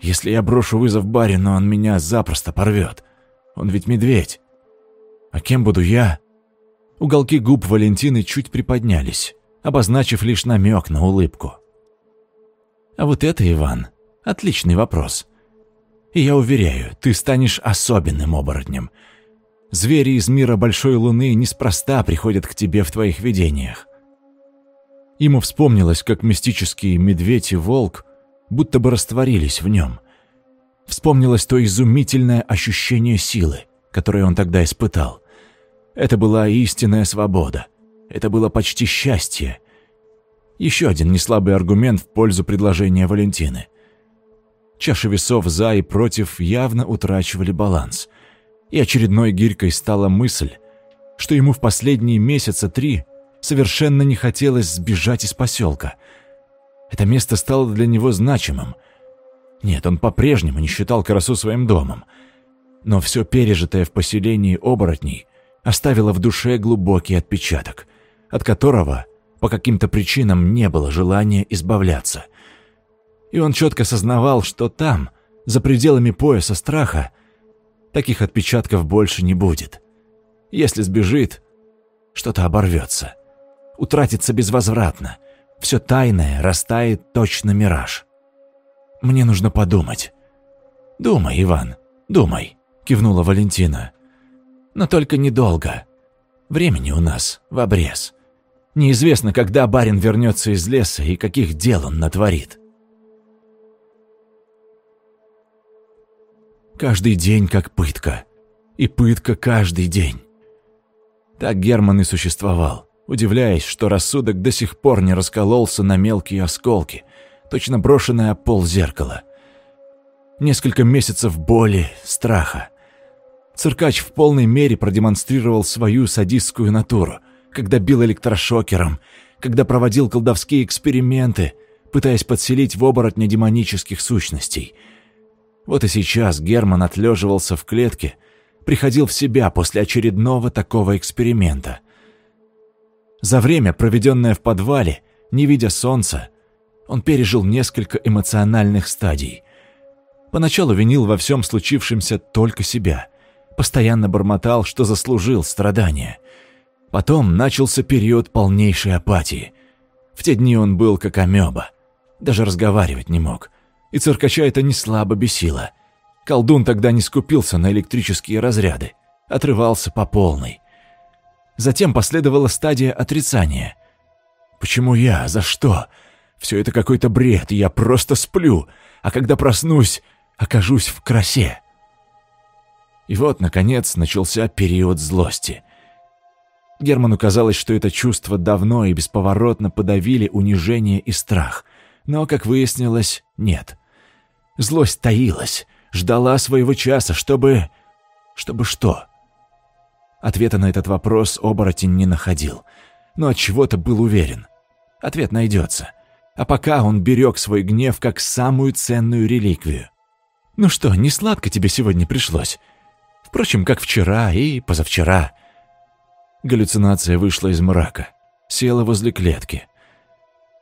Если я брошу вызов барину, он меня запросто порвет. Он ведь медведь. А кем буду я? Уголки губ Валентины чуть приподнялись, обозначив лишь намек на улыбку. А вот это, Иван, отличный вопрос. И я уверяю, ты станешь особенным оборотнем. Звери из мира Большой Луны неспроста приходят к тебе в твоих видениях. Ему вспомнилось, как мистический медведь и волк будто бы растворились в нем. Вспомнилось то изумительное ощущение силы, которое он тогда испытал. Это была истинная свобода. Это было почти счастье. Еще один неслабый аргумент в пользу предложения Валентины. Чаши весов за и против явно утрачивали баланс. И очередной гирькой стала мысль, что ему в последние месяца три совершенно не хотелось сбежать из поселка. Это место стало для него значимым. Нет, он по-прежнему не считал Карасу своим домом. Но все пережитое в поселении оборотней оставило в душе глубокий отпечаток, от которого по каким-то причинам не было желания избавляться. И он четко сознавал, что там, за пределами пояса страха, таких отпечатков больше не будет. Если сбежит, что-то оборвется, утратится безвозвратно, все тайное растает точно мираж. Мне нужно подумать. «Думай, Иван, думай», — кивнула Валентина. «Но только недолго. Времени у нас в обрез. Неизвестно, когда барин вернется из леса и каких дел он натворит». Каждый день как пытка. И пытка каждый день. Так Герман и существовал удивляясь, что рассудок до сих пор не раскололся на мелкие осколки, точно брошенное о пол зеркало. Несколько месяцев боли, страха. Циркач в полной мере продемонстрировал свою садистскую натуру, когда бил электрошокером, когда проводил колдовские эксперименты, пытаясь подселить в оборотня демонических сущностей. Вот и сейчас Герман отлеживался в клетке, приходил в себя после очередного такого эксперимента. За время, проведенное в подвале, не видя солнца, он пережил несколько эмоциональных стадий. Поначалу винил во всем случившемся только себя. Постоянно бормотал, что заслужил страдания. Потом начался период полнейшей апатии. В те дни он был как амеба. Даже разговаривать не мог. И циркача это не слабо бесило. Колдун тогда не скупился на электрические разряды. Отрывался по полной. Затем последовала стадия отрицания. «Почему я? За что? Все это какой-то бред, я просто сплю, а когда проснусь, окажусь в красе». И вот, наконец, начался период злости. Герману казалось, что это чувство давно и бесповоротно подавили унижение и страх. Но, как выяснилось, нет. Злость таилась, ждала своего часа, чтобы... Чтобы что? Ответа на этот вопрос оборотень не находил, но от чего-то был уверен. Ответ найдется. А пока он берег свой гнев как самую ценную реликвию. «Ну что, не сладко тебе сегодня пришлось? Впрочем, как вчера и позавчера». Галлюцинация вышла из мрака, села возле клетки.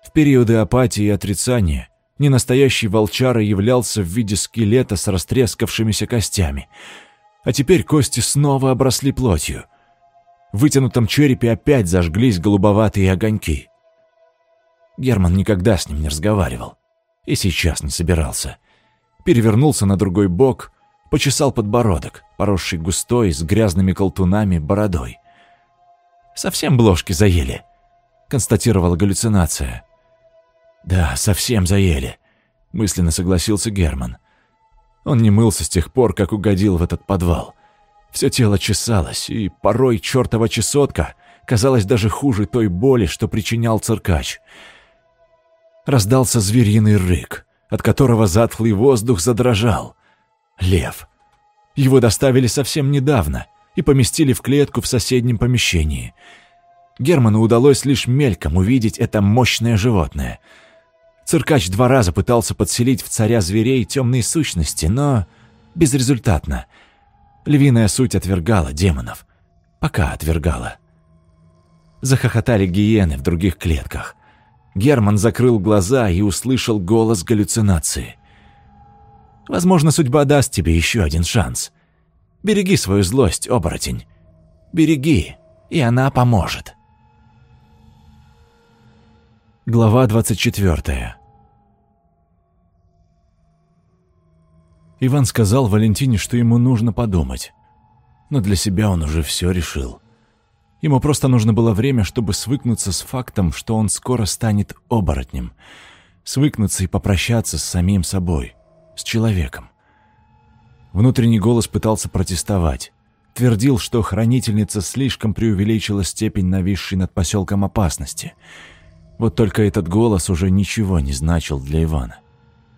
В периоды апатии и отрицания ненастоящий волчара являлся в виде скелета с растрескавшимися костями – а теперь кости снова обросли плотью. В вытянутом черепе опять зажглись голубоватые огоньки. Герман никогда с ним не разговаривал. И сейчас не собирался. Перевернулся на другой бок, почесал подбородок, поросший густой, с грязными колтунами, бородой. «Совсем бложки заели», — констатировала галлюцинация. «Да, совсем заели», — мысленно согласился Герман. Он не мылся с тех пор, как угодил в этот подвал. Все тело чесалось, и порой чертова чесотка казалась даже хуже той боли, что причинял циркач. Раздался звериный рык, от которого затхлый воздух задрожал. Лев. Его доставили совсем недавно и поместили в клетку в соседнем помещении. Герману удалось лишь мельком увидеть это мощное животное — Циркач два раза пытался подселить в царя зверей темные сущности, но безрезультатно. Львиная суть отвергала демонов. Пока отвергала. Захохотали гиены в других клетках. Герман закрыл глаза и услышал голос галлюцинации. «Возможно, судьба даст тебе еще один шанс. Береги свою злость, оборотень. Береги, и она поможет». Глава 24. Иван сказал Валентине, что ему нужно подумать. Но для себя он уже все решил. Ему просто нужно было время, чтобы свыкнуться с фактом, что он скоро станет оборотнем. Свыкнуться и попрощаться с самим собой, с человеком. Внутренний голос пытался протестовать. Твердил, что хранительница слишком преувеличила степень нависшей над поселком опасности. Вот только этот голос уже ничего не значил для Ивана.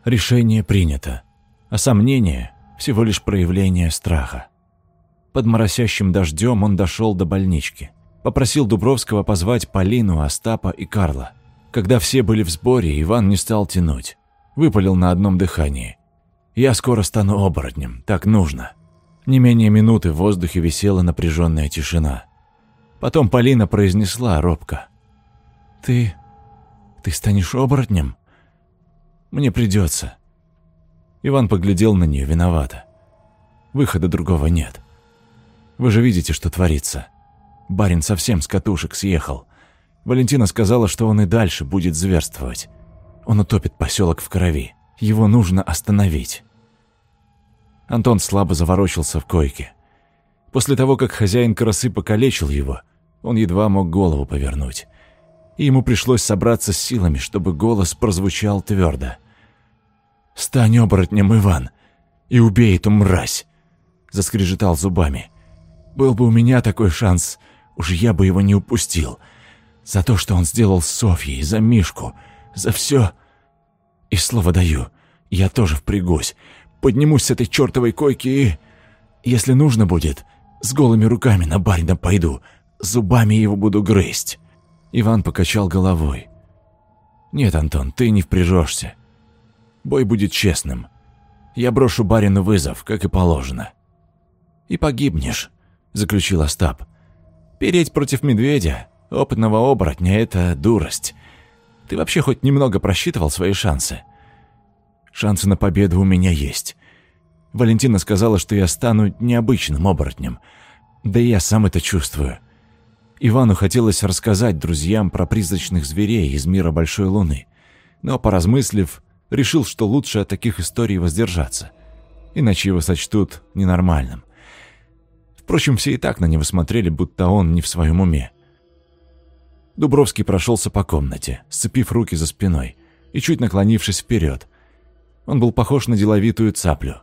Решение принято, а сомнение – всего лишь проявление страха. Под моросящим дождем он дошел до больнички. Попросил Дубровского позвать Полину, Остапа и Карла. Когда все были в сборе, Иван не стал тянуть. Выпалил на одном дыхании. «Я скоро стану оборотнем, так нужно». Не менее минуты в воздухе висела напряженная тишина. Потом Полина произнесла робко. «Ты... ты станешь оборотнем?» Мне придется. Иван поглядел на нее виновато. Выхода другого нет. Вы же видите, что творится. Барин совсем с катушек съехал. Валентина сказала, что он и дальше будет зверствовать. Он утопит поселок в крови. Его нужно остановить. Антон слабо заворочился в койке. После того, как хозяин красы покалечил его, он едва мог голову повернуть. И ему пришлось собраться с силами, чтобы голос прозвучал твердо. «Стань оборотнем, Иван, и убей эту мразь!» Заскрежетал зубами. «Был бы у меня такой шанс, уж я бы его не упустил. За то, что он сделал с Софьей, за Мишку, за все. И слово даю, я тоже впрягусь, поднимусь с этой чертовой койки и... Если нужно будет, с голыми руками на барина пойду, зубами его буду грызть». Иван покачал головой. «Нет, Антон, ты не впряжешься. Бой будет честным. Я брошу барину вызов, как и положено. И погибнешь, заключил Остап. Переть против медведя, опытного оборотня, это дурость. Ты вообще хоть немного просчитывал свои шансы? Шансы на победу у меня есть. Валентина сказала, что я стану необычным оборотнем. Да и я сам это чувствую. Ивану хотелось рассказать друзьям про призрачных зверей из мира Большой Луны. Но, поразмыслив, решил, что лучше от таких историй воздержаться, иначе его сочтут ненормальным. Впрочем, все и так на него смотрели, будто он не в своем уме. Дубровский прошелся по комнате, сцепив руки за спиной и чуть наклонившись вперед. Он был похож на деловитую цаплю.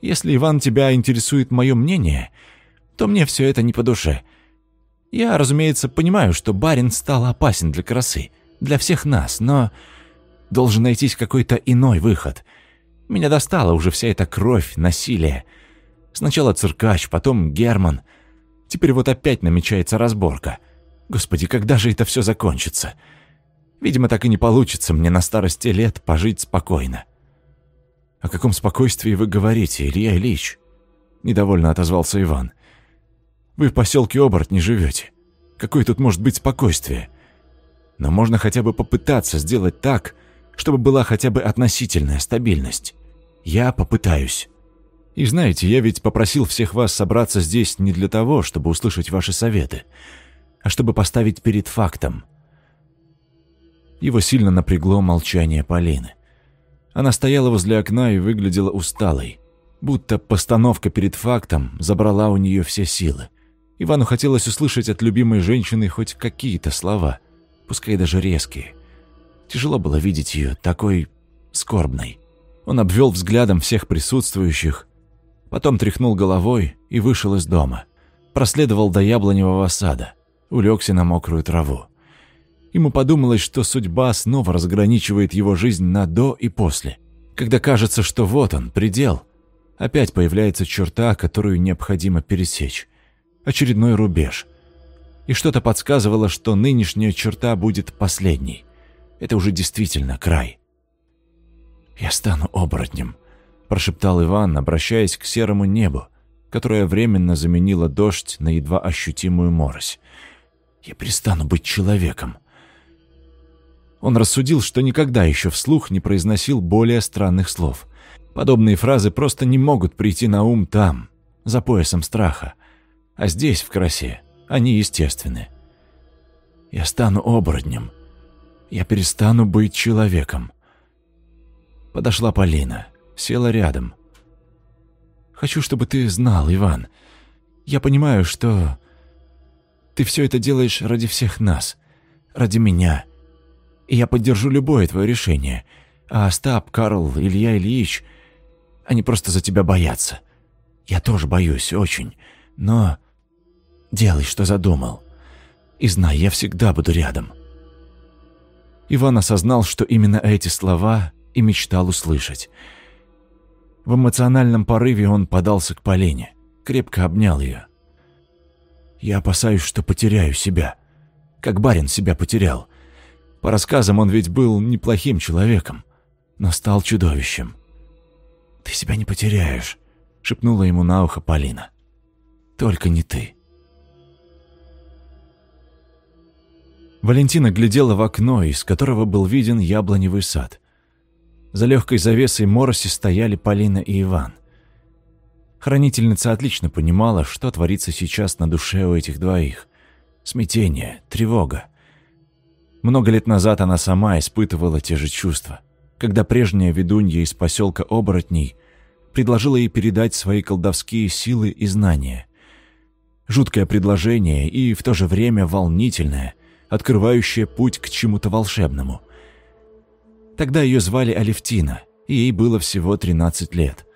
«Если, Иван, тебя интересует мое мнение, то мне все это не по душе. Я, разумеется, понимаю, что барин стал опасен для красы, для всех нас, но Должен найтись какой-то иной выход. Меня достала уже вся эта кровь, насилие. Сначала циркач, потом Герман. Теперь вот опять намечается разборка. Господи, когда же это все закончится? Видимо, так и не получится мне на старости лет пожить спокойно. «О каком спокойствии вы говорите, Илья Ильич?» Недовольно отозвался Иван. «Вы в поселке Оборот не живете. Какое тут может быть спокойствие? Но можно хотя бы попытаться сделать так, чтобы была хотя бы относительная стабильность. Я попытаюсь. И знаете, я ведь попросил всех вас собраться здесь не для того, чтобы услышать ваши советы, а чтобы поставить перед фактом. Его сильно напрягло молчание Полины. Она стояла возле окна и выглядела усталой, будто постановка перед фактом забрала у нее все силы. Ивану хотелось услышать от любимой женщины хоть какие-то слова, пускай даже резкие. Тяжело было видеть ее такой скорбной. Он обвел взглядом всех присутствующих, потом тряхнул головой и вышел из дома. Проследовал до яблоневого сада, улегся на мокрую траву. Ему подумалось, что судьба снова разграничивает его жизнь на «до» и «после». Когда кажется, что вот он, предел, опять появляется черта, которую необходимо пересечь. Очередной рубеж. И что-то подсказывало, что нынешняя черта будет последней. Это уже действительно край. «Я стану оборотнем», – прошептал Иван, обращаясь к серому небу, которое временно заменило дождь на едва ощутимую морось. «Я перестану быть человеком». Он рассудил, что никогда еще вслух не произносил более странных слов. Подобные фразы просто не могут прийти на ум там, за поясом страха. А здесь, в красе, они естественны. «Я стану оборотнем», я перестану быть человеком. Подошла Полина. села рядом. «Хочу, чтобы ты знал, Иван. Я понимаю, что ты все это делаешь ради всех нас, ради меня. И я поддержу любое твое решение. А Остап, Карл, Илья Ильич, они просто за тебя боятся. Я тоже боюсь, очень. Но делай, что задумал. И знай, я всегда буду рядом». Иван осознал, что именно эти слова и мечтал услышать. В эмоциональном порыве он подался к Полине, крепко обнял ее. «Я опасаюсь, что потеряю себя, как барин себя потерял. По рассказам он ведь был неплохим человеком, но стал чудовищем. «Ты себя не потеряешь», — шепнула ему на ухо Полина. «Только не ты». Валентина глядела в окно, из которого был виден яблоневый сад. За легкой завесой мороси стояли Полина и Иван. Хранительница отлично понимала, что творится сейчас на душе у этих двоих. Смятение, тревога. Много лет назад она сама испытывала те же чувства, когда прежняя ведунья из поселка Оборотней предложила ей передать свои колдовские силы и знания. Жуткое предложение и в то же время волнительное, открывающее путь к чему-то волшебному. Тогда ее звали Алевтина, и ей было всего 13 лет.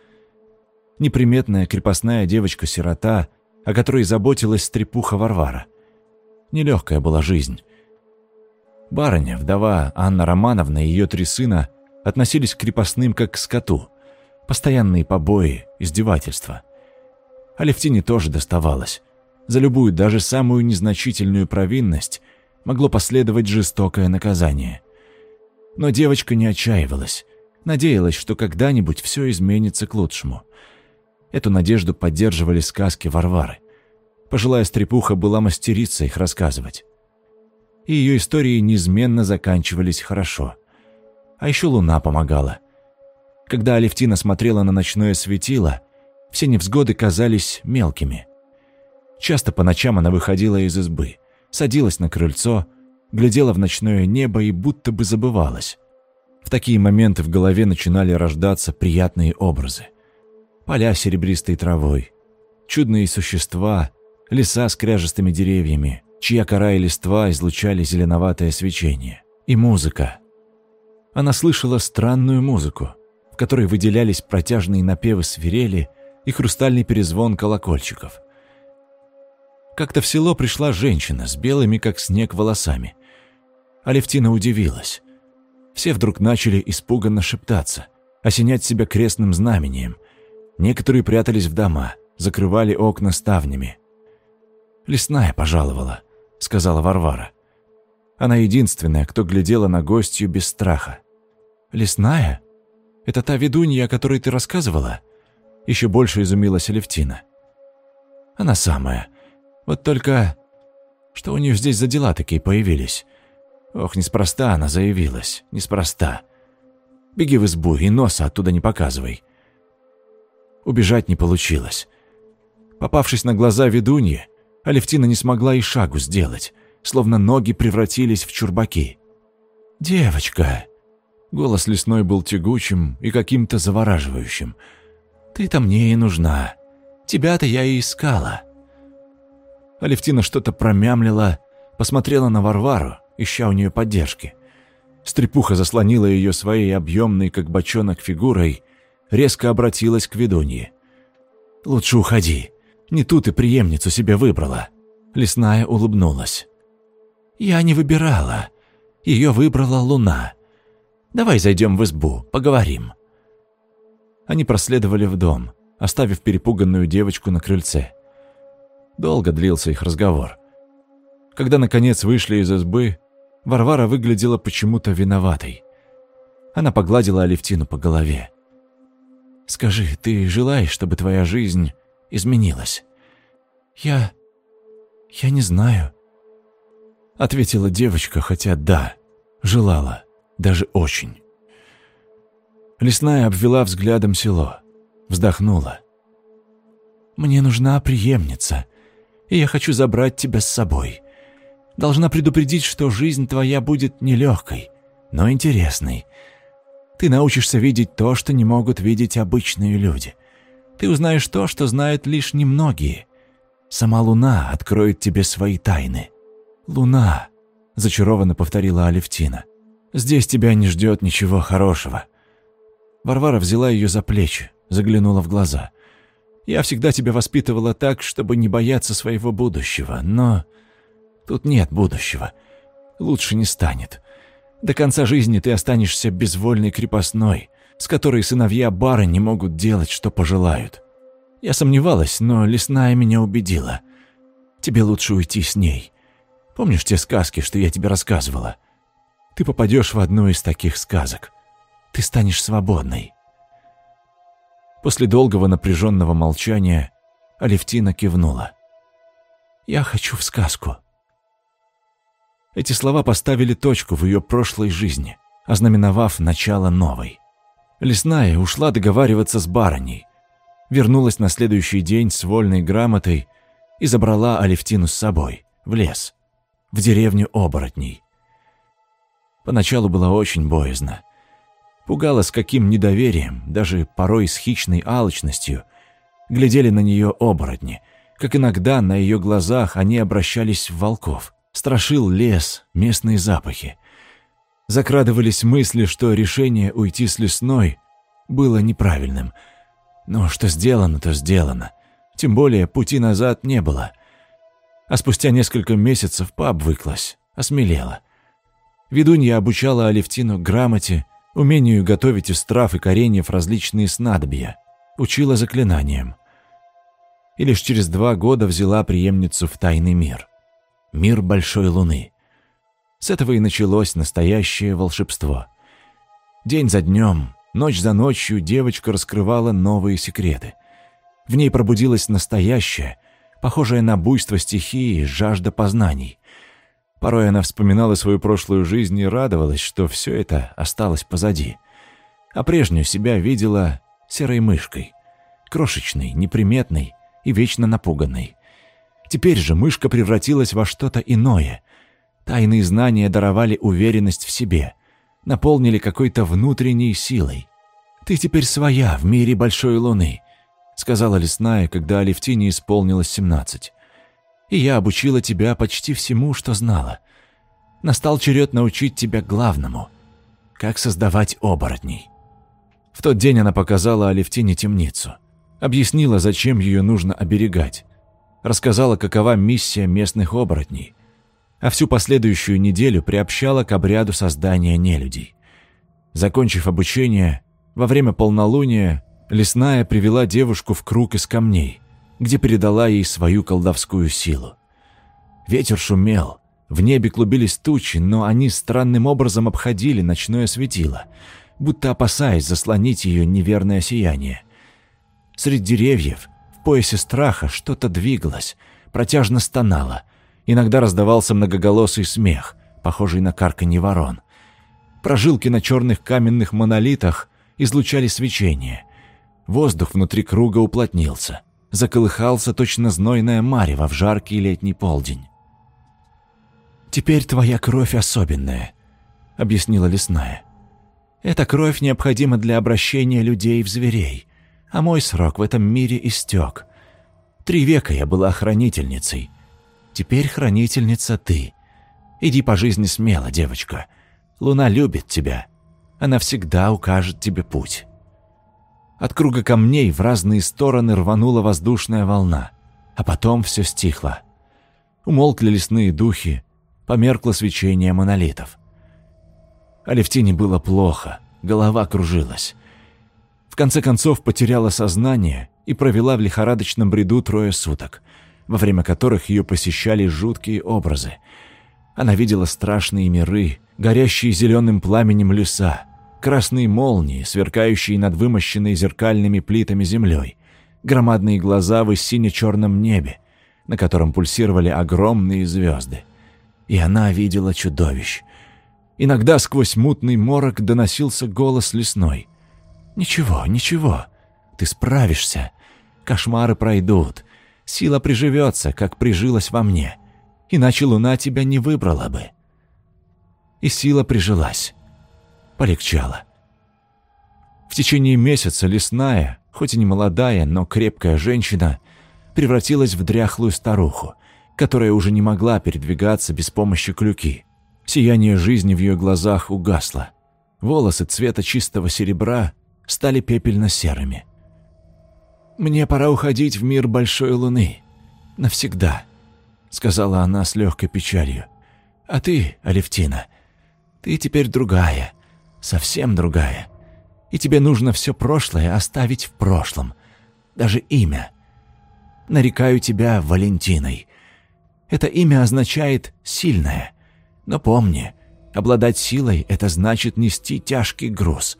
Неприметная крепостная девочка-сирота, о которой заботилась стрепуха Варвара. Нелегкая была жизнь. Барыня, вдова Анна Романовна и ее три сына относились к крепостным как к скоту. Постоянные побои, издевательства. Алевтине тоже доставалось. За любую, даже самую незначительную провинность могло последовать жестокое наказание. Но девочка не отчаивалась, надеялась, что когда-нибудь все изменится к лучшему. Эту надежду поддерживали сказки Варвары. Пожилая стрепуха была мастерица их рассказывать. И ее истории неизменно заканчивались хорошо. А еще луна помогала. Когда Алевтина смотрела на ночное светило, все невзгоды казались мелкими. Часто по ночам она выходила из избы – садилась на крыльцо, глядела в ночное небо и будто бы забывалась. В такие моменты в голове начинали рождаться приятные образы. Поля серебристой травой, чудные существа, леса с кряжестыми деревьями, чья кора и листва излучали зеленоватое свечение. И музыка. Она слышала странную музыку, в которой выделялись протяжные напевы свирели и хрустальный перезвон колокольчиков – как-то в село пришла женщина с белыми, как снег, волосами. Алевтина удивилась. Все вдруг начали испуганно шептаться, осенять себя крестным знамением. Некоторые прятались в дома, закрывали окна ставнями. «Лесная пожаловала», — сказала Варвара. Она единственная, кто глядела на гостью без страха. «Лесная? Это та ведунья, о которой ты рассказывала?» Еще больше изумилась Алевтина. «Она самая. Вот только... Что у нее здесь за дела такие появились? Ох, неспроста она заявилась, неспроста. Беги в избу и носа оттуда не показывай. Убежать не получилось. Попавшись на глаза ведуньи, Алевтина не смогла и шагу сделать, словно ноги превратились в чурбаки. «Девочка!» Голос лесной был тягучим и каким-то завораживающим. «Ты-то мне и нужна. Тебя-то я и искала». Алевтина что-то промямлила, посмотрела на Варвару, ища у нее поддержки. Стрепуха заслонила ее своей объемной, как бочонок, фигурой, резко обратилась к ведунье. «Лучше уходи. Не тут и преемницу себе выбрала». Лесная улыбнулась. «Я не выбирала. Ее выбрала луна. Давай зайдем в избу, поговорим». Они проследовали в дом, оставив перепуганную девочку на крыльце. Долго длился их разговор. Когда, наконец, вышли из избы, Варвара выглядела почему-то виноватой. Она погладила Алевтину по голове. «Скажи, ты желаешь, чтобы твоя жизнь изменилась?» «Я... я не знаю», — ответила девочка, хотя да, желала, даже очень. Лесная обвела взглядом село, вздохнула. «Мне нужна преемница, и я хочу забрать тебя с собой. Должна предупредить, что жизнь твоя будет нелегкой, но интересной. Ты научишься видеть то, что не могут видеть обычные люди. Ты узнаешь то, что знают лишь немногие. Сама Луна откроет тебе свои тайны. Луна, зачарованно повторила Алевтина. Здесь тебя не ждет ничего хорошего. Варвара взяла ее за плечи, заглянула в глаза. Я всегда тебя воспитывала так, чтобы не бояться своего будущего, но тут нет будущего. Лучше не станет. До конца жизни ты останешься безвольной крепостной, с которой сыновья бары не могут делать, что пожелают. Я сомневалась, но лесная меня убедила. Тебе лучше уйти с ней. Помнишь те сказки, что я тебе рассказывала? Ты попадешь в одну из таких сказок. Ты станешь свободной. После долгого напряженного молчания Алевтина кивнула. «Я хочу в сказку». Эти слова поставили точку в ее прошлой жизни, ознаменовав начало новой. Лесная ушла договариваться с барыней, вернулась на следующий день с вольной грамотой и забрала Алевтину с собой, в лес, в деревню оборотней. Поначалу было очень боязно. Пугало, с каким недоверием, даже порой с хищной алчностью, глядели на нее оборотни, как иногда на ее глазах они обращались в волков. Страшил лес, местные запахи. Закрадывались мысли, что решение уйти с лесной было неправильным. Но что сделано, то сделано. Тем более пути назад не было. А спустя несколько месяцев пообвыклась, осмелела. Ведунья обучала Алевтину грамоте, умению готовить из трав и кореньев различные снадобья, учила заклинаниям. И лишь через два года взяла преемницу в тайный мир мир большой луны. С этого и началось настоящее волшебство. День за днем, ночь за ночью девочка раскрывала новые секреты. В ней пробудилась настоящая, похожая на буйство стихии, жажда познаний. Порой она вспоминала свою прошлую жизнь и радовалась, что все это осталось позади. А прежнюю себя видела серой мышкой, крошечной, неприметной и вечно напуганной. Теперь же мышка превратилась во что-то иное. Тайные знания даровали уверенность в себе, наполнили какой-то внутренней силой. «Ты теперь своя в мире Большой Луны», — сказала Лесная, когда Алевтине исполнилось семнадцать. «И я обучила тебя почти всему, что знала. Настал черед научить тебя главному — как создавать оборотней». В тот день она показала Алевтине темницу, объяснила, зачем ее нужно оберегать, рассказала, какова миссия местных оборотней, а всю последующую неделю приобщала к обряду создания нелюдей. Закончив обучение, во время полнолуния лесная привела девушку в круг из камней, где передала ей свою колдовскую силу. Ветер шумел, в небе клубились тучи, но они странным образом обходили ночное светило, будто опасаясь заслонить ее неверное сияние. Среди деревьев в поясе страха что-то двигалось, протяжно стонало. Иногда раздавался многоголосый смех, похожий на карканье ворон. Прожилки на черных каменных монолитах излучали свечение. Воздух внутри круга уплотнился. Заколыхался точно знойная марево в жаркий летний полдень. «Теперь твоя кровь особенная», — объяснила лесная. «Эта кровь необходима для обращения людей в зверей а мой срок в этом мире истек. Три века я была хранительницей. Теперь хранительница ты. Иди по жизни смело, девочка. Луна любит тебя. Она всегда укажет тебе путь». От круга камней в разные стороны рванула воздушная волна, а потом все стихло. Умолкли лесные духи, померкло свечение монолитов. Алевтине было плохо, голова кружилась. В конце концов потеряла сознание и провела в лихорадочном бреду трое суток, во время которых ее посещали жуткие образы. Она видела страшные миры, горящие зеленым пламенем леса, красные молнии, сверкающие над вымощенной зеркальными плитами землей, громадные глаза в сине-черном небе, на котором пульсировали огромные звезды. И она видела чудовищ. Иногда сквозь мутный морок доносился голос лесной. «Ничего, ничего, ты справишься. Кошмары пройдут. Сила приживется, как прижилась во мне. Иначе луна тебя не выбрала бы». И сила прижилась. Полегчало. В течение месяца лесная, хоть и не молодая, но крепкая женщина превратилась в дряхлую старуху, которая уже не могла передвигаться без помощи клюки. Сияние жизни в ее глазах угасло. Волосы цвета чистого серебра стали пепельно-серыми. «Мне пора уходить в мир Большой Луны. Навсегда», — сказала она с легкой печалью. «А ты, Алевтина, ты теперь другая, совсем другая и тебе нужно все прошлое оставить в прошлом, даже имя. Нарекаю тебя Валентиной. Это имя означает «сильная». Но помни, обладать силой – это значит нести тяжкий груз.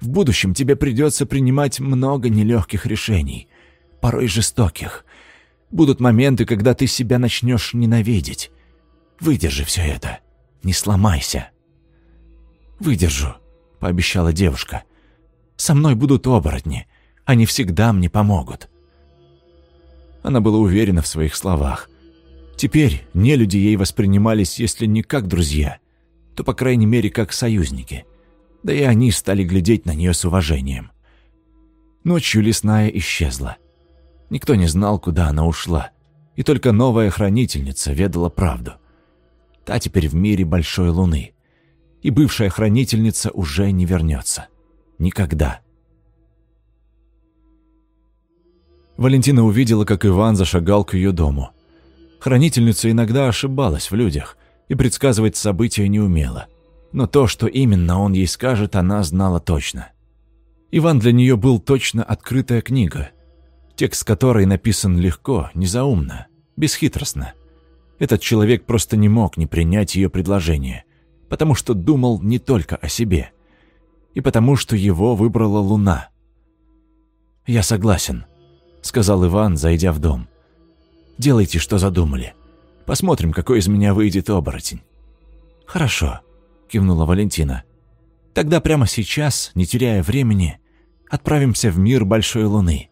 В будущем тебе придется принимать много нелегких решений, порой жестоких. Будут моменты, когда ты себя начнешь ненавидеть. Выдержи все это, не сломайся. «Выдержу», — пообещала девушка. Со мной будут оборотни. Они всегда мне помогут». Она была уверена в своих словах. Теперь нелюди ей воспринимались, если не как друзья, то, по крайней мере, как союзники. Да и они стали глядеть на нее с уважением. Ночью лесная исчезла. Никто не знал, куда она ушла, и только новая хранительница ведала правду. Та теперь в мире большой луны, и бывшая хранительница уже не вернется. Никогда. Валентина увидела, как Иван зашагал к ее дому. Хранительница иногда ошибалась в людях и предсказывать события не умела. Но то, что именно он ей скажет, она знала точно. Иван для нее был точно открытая книга, текст которой написан легко, незаумно, бесхитростно. Этот человек просто не мог не принять ее предложение, потому что думал не только о себе – и потому, что его выбрала луна. «Я согласен», — сказал Иван, зайдя в дом. «Делайте, что задумали. Посмотрим, какой из меня выйдет оборотень». «Хорошо», — кивнула Валентина. «Тогда прямо сейчас, не теряя времени, отправимся в мир Большой Луны.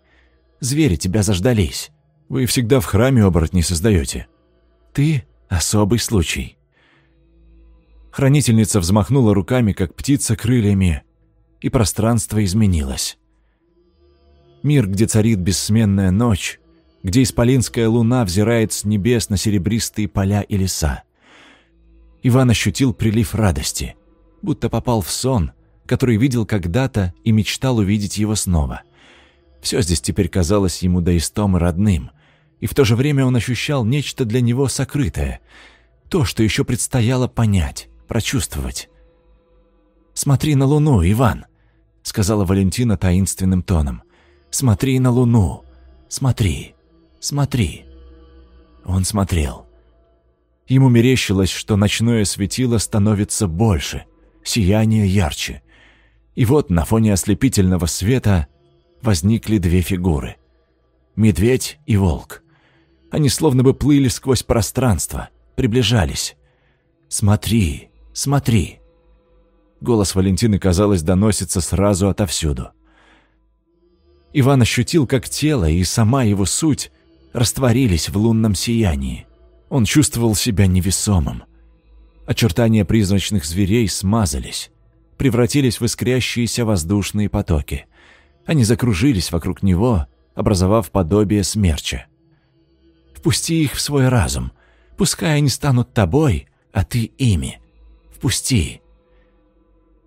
Звери тебя заждались. Вы всегда в храме оборотней создаете. Ты — особый случай». Хранительница взмахнула руками, как птица крыльями, и пространство изменилось. Мир, где царит бессменная ночь, где исполинская луна взирает с небес на серебристые поля и леса. Иван ощутил прилив радости, будто попал в сон, который видел когда-то и мечтал увидеть его снова. Все здесь теперь казалось ему до истомы родным, и в то же время он ощущал нечто для него сокрытое, то, что еще предстояло понять, прочувствовать. «Смотри на луну, Иван!» сказала Валентина таинственным тоном. «Смотри на луну! Смотри! Смотри!» Он смотрел. Ему мерещилось, что ночное светило становится больше, сияние ярче. И вот на фоне ослепительного света возникли две фигуры. Медведь и волк. Они словно бы плыли сквозь пространство, приближались. «Смотри, смотри!» Голос Валентины, казалось, доносится сразу отовсюду. Иван ощутил, как тело и сама его суть растворились в лунном сиянии. Он чувствовал себя невесомым. Очертания призрачных зверей смазались, превратились в искрящиеся воздушные потоки. Они закружились вокруг него, образовав подобие смерча. «Впусти их в свой разум. Пускай они станут тобой, а ты ими. Впусти.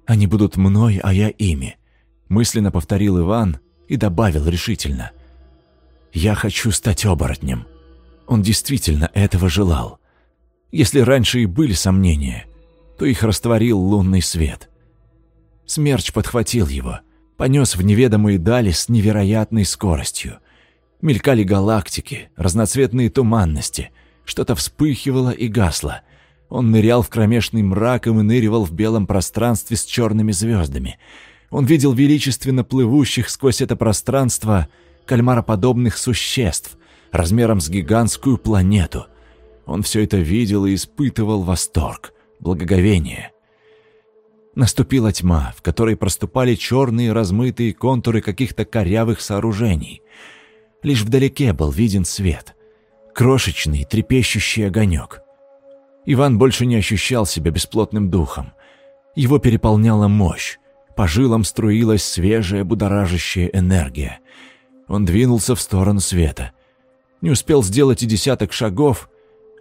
Они будут мной, а я ими», — мысленно повторил Иван и добавил решительно. «Я хочу стать оборотнем». Он действительно этого желал. Если раньше и были сомнения, то их растворил лунный свет. Смерч подхватил его, понес в неведомые дали с невероятной скоростью. Мелькали галактики, разноцветные туманности, что-то вспыхивало и гасло — он нырял в кромешный мрак и выныривал в белом пространстве с черными звездами. Он видел величественно плывущих сквозь это пространство кальмароподобных существ размером с гигантскую планету. Он все это видел и испытывал восторг, благоговение. Наступила тьма, в которой проступали черные размытые контуры каких-то корявых сооружений. Лишь вдалеке был виден свет. Крошечный, трепещущий огонек — Иван больше не ощущал себя бесплотным духом. Его переполняла мощь, По жилам струилась свежая будоражащая энергия. Он двинулся в сторону света. Не успел сделать и десяток шагов,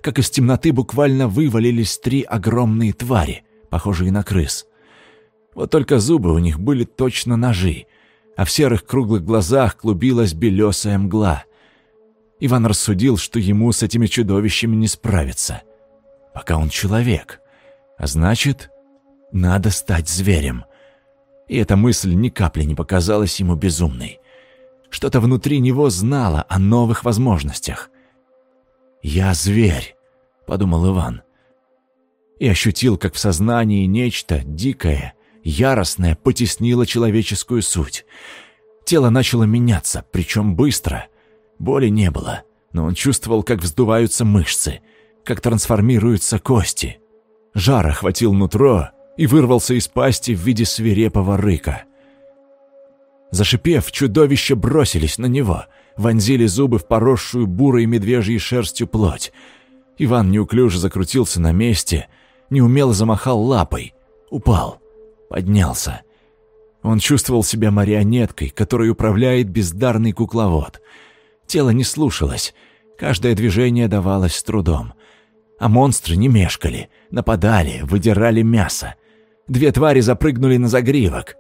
как из темноты буквально вывалились три огромные твари, похожие на крыс. Вот только зубы у них были точно ножи, а в серых круглых глазах клубилась белесая мгла. Иван рассудил, что ему с этими чудовищами не справиться, пока он человек. А значит, надо стать зверем. И эта мысль ни капли не показалась ему безумной. Что-то внутри него знало о новых возможностях. «Я зверь», — подумал Иван. И ощутил, как в сознании нечто дикое, яростное потеснило человеческую суть. Тело начало меняться, причем быстро. Боли не было, но он чувствовал, как вздуваются мышцы, как трансформируются кости. Жар охватил нутро и вырвался из пасти в виде свирепого рыка — Зашипев, чудовища бросились на него, вонзили зубы в поросшую бурой медвежьей шерстью плоть. Иван неуклюже закрутился на месте, неумело замахал лапой, упал, поднялся. Он чувствовал себя марионеткой, которой управляет бездарный кукловод. Тело не слушалось, каждое движение давалось с трудом. А монстры не мешкали, нападали, выдирали мясо. Две твари запрыгнули на загривок.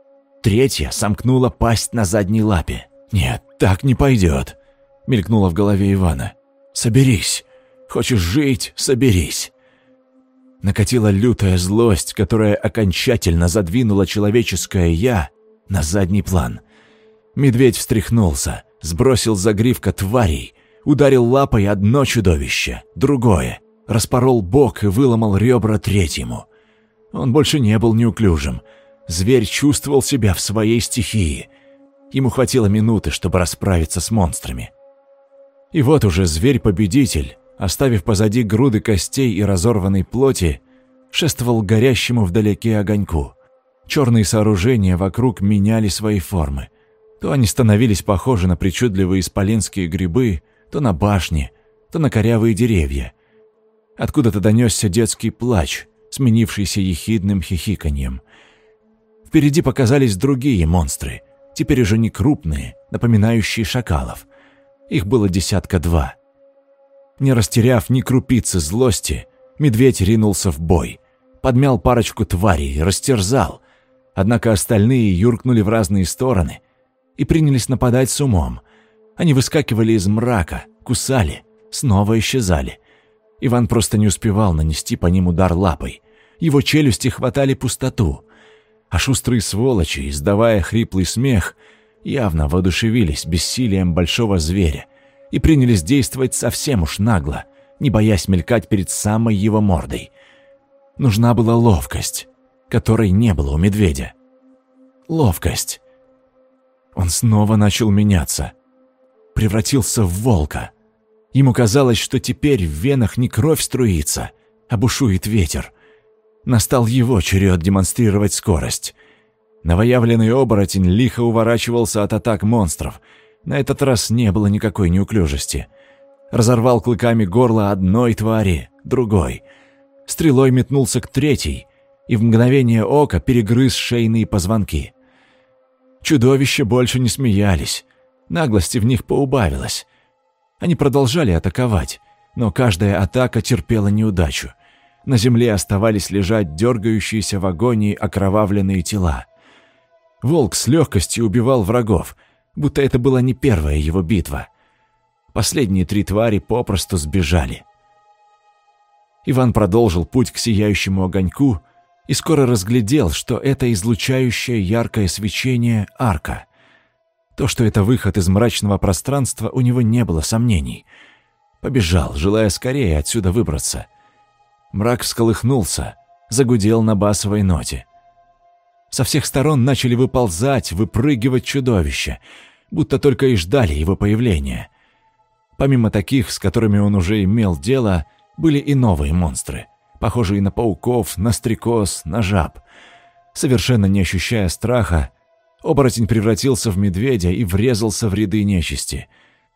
Третья сомкнула пасть на задней лапе. «Нет, так не пойдет», — мелькнуло в голове Ивана. «Соберись. Хочешь жить — соберись». Накатила лютая злость, которая окончательно задвинула человеческое «я» на задний план. Медведь встряхнулся, сбросил загривка тварей, ударил лапой одно чудовище, другое, распорол бок и выломал ребра третьему. Он больше не был неуклюжим, Зверь чувствовал себя в своей стихии. Ему хватило минуты, чтобы расправиться с монстрами. И вот уже зверь-победитель, оставив позади груды костей и разорванной плоти, шествовал горящему вдалеке огоньку. Черные сооружения вокруг меняли свои формы. То они становились похожи на причудливые исполинские грибы, то на башни, то на корявые деревья. Откуда-то донесся детский плач, сменившийся ехидным хихиканьем. Впереди показались другие монстры, теперь уже не крупные, напоминающие шакалов. Их было десятка два. Не растеряв ни крупицы злости, медведь ринулся в бой, подмял парочку тварей, растерзал. Однако остальные юркнули в разные стороны и принялись нападать с умом. Они выскакивали из мрака, кусали, снова исчезали. Иван просто не успевал нанести по ним удар лапой. Его челюсти хватали пустоту а шустрые сволочи, издавая хриплый смех, явно воодушевились бессилием большого зверя и принялись действовать совсем уж нагло, не боясь мелькать перед самой его мордой. Нужна была ловкость, которой не было у медведя. Ловкость. Он снова начал меняться. Превратился в волка. Ему казалось, что теперь в венах не кровь струится, а бушует ветер. Настал его черед демонстрировать скорость. Новоявленный оборотень лихо уворачивался от атак монстров. На этот раз не было никакой неуклюжести. Разорвал клыками горло одной твари, другой. Стрелой метнулся к третьей и в мгновение ока перегрыз шейные позвонки. Чудовища больше не смеялись. Наглости в них поубавилось. Они продолжали атаковать, но каждая атака терпела неудачу — на земле оставались лежать дергающиеся в агонии окровавленные тела. Волк с легкостью убивал врагов, будто это была не первая его битва. Последние три твари попросту сбежали. Иван продолжил путь к сияющему огоньку и скоро разглядел, что это излучающее яркое свечение арка. То, что это выход из мрачного пространства, у него не было сомнений. Побежал, желая скорее отсюда выбраться — Мрак всколыхнулся, загудел на басовой ноте. Со всех сторон начали выползать, выпрыгивать чудовища, будто только и ждали его появления. Помимо таких, с которыми он уже имел дело, были и новые монстры, похожие на пауков, на стрекоз, на жаб. Совершенно не ощущая страха, оборотень превратился в медведя и врезался в ряды нечисти.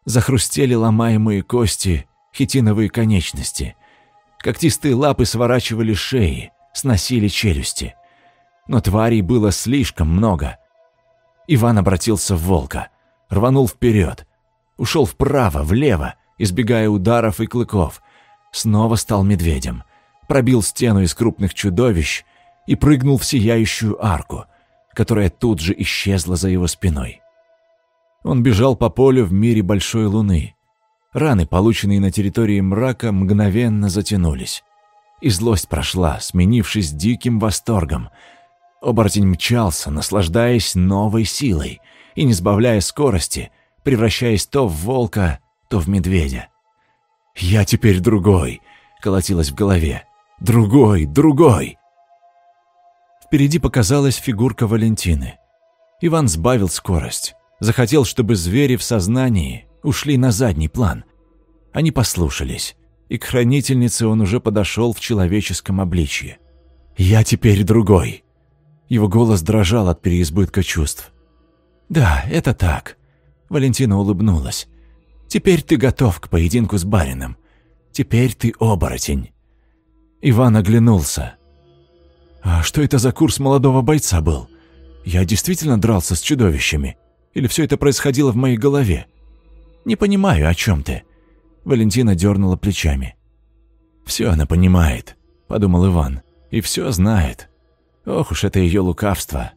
Захрустели ломаемые кости, хитиновые конечности. Когтистые лапы сворачивали шеи, сносили челюсти. но тварей было слишком много. Иван обратился в волка, рванул вперед, ушел вправо, влево, избегая ударов и клыков, снова стал медведем, пробил стену из крупных чудовищ и прыгнул в сияющую арку, которая тут же исчезла за его спиной. Он бежал по полю в мире большой луны. Раны, полученные на территории мрака, мгновенно затянулись. И злость прошла, сменившись диким восторгом. Оборотень мчался, наслаждаясь новой силой и не сбавляя скорости, превращаясь то в волка, то в медведя. «Я теперь другой», — колотилось в голове. «Другой, другой!» Впереди показалась фигурка Валентины. Иван сбавил скорость. Захотел, чтобы звери в сознании ушли на задний план. Они послушались, и к хранительнице он уже подошел в человеческом обличье. «Я теперь другой». Его голос дрожал от переизбытка чувств. «Да, это так», — Валентина улыбнулась. «Теперь ты готов к поединку с барином. Теперь ты оборотень». Иван оглянулся. «А что это за курс молодого бойца был? Я действительно дрался с чудовищами?» Или все это происходило в моей голове? Не понимаю, о чем ты. Валентина дернула плечами. Все она понимает, подумал Иван, и все знает. Ох уж это ее лукавство.